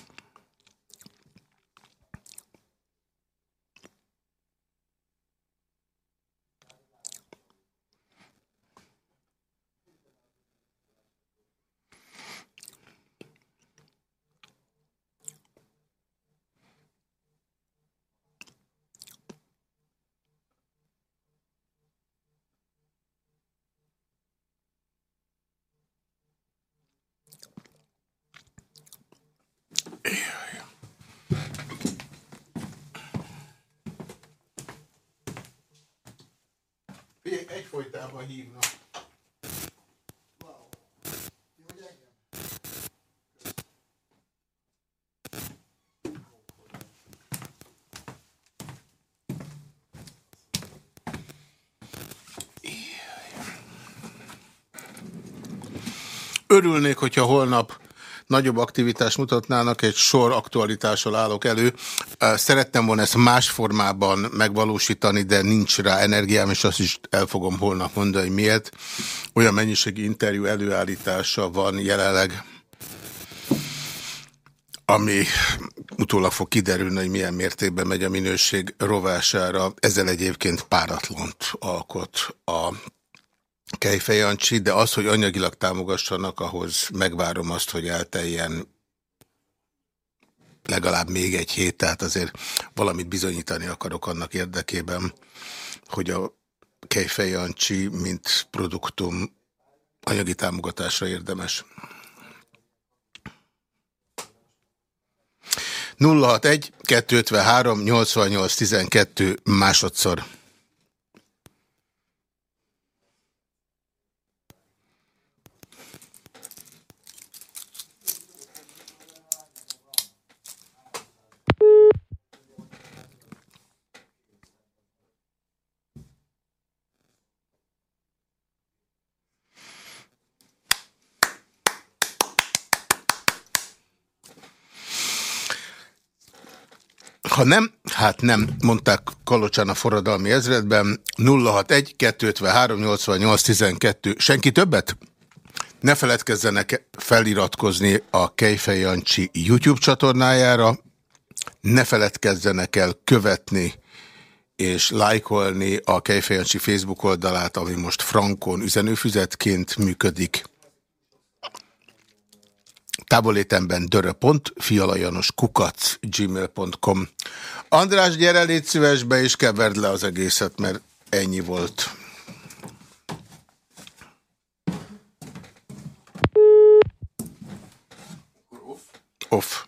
Örülnék, hogyha holnap nagyobb aktivitást mutatnának, egy sor aktualitással állok elő. Szerettem volna ezt más formában megvalósítani, de nincs rá energiám, és azt is el fogom holnap mondani, hogy miért. Olyan mennyiségi interjú előállítása van jelenleg, ami utólag fog kiderülni, hogy milyen mértékben megy a minőség rovására. Ezzel egyébként páratlant alkot a Kejfej Jancsi, de az, hogy anyagilag támogassanak, ahhoz megvárom azt, hogy elteljen legalább még egy hét, tehát azért valamit bizonyítani akarok annak érdekében, hogy a Kejfej Jancsi, mint produktum anyagi támogatásra érdemes. 061 253 88 12 másodszor. Ha nem, hát nem, mondták Kalocsán a forradalmi ezredben, 061 253 88 12. Senki többet? Ne feledkezzenek feliratkozni a Kejfej Jancsi YouTube csatornájára, ne feledkezzenek el követni és lájkolni a Kejfej Jancsi Facebook oldalát, ami most frankon üzenőfüzetként működik. Távolétemben kukac, gmail.com. András, gyere, légy szíves, be és keverd le az egészet, mert ennyi volt. Off.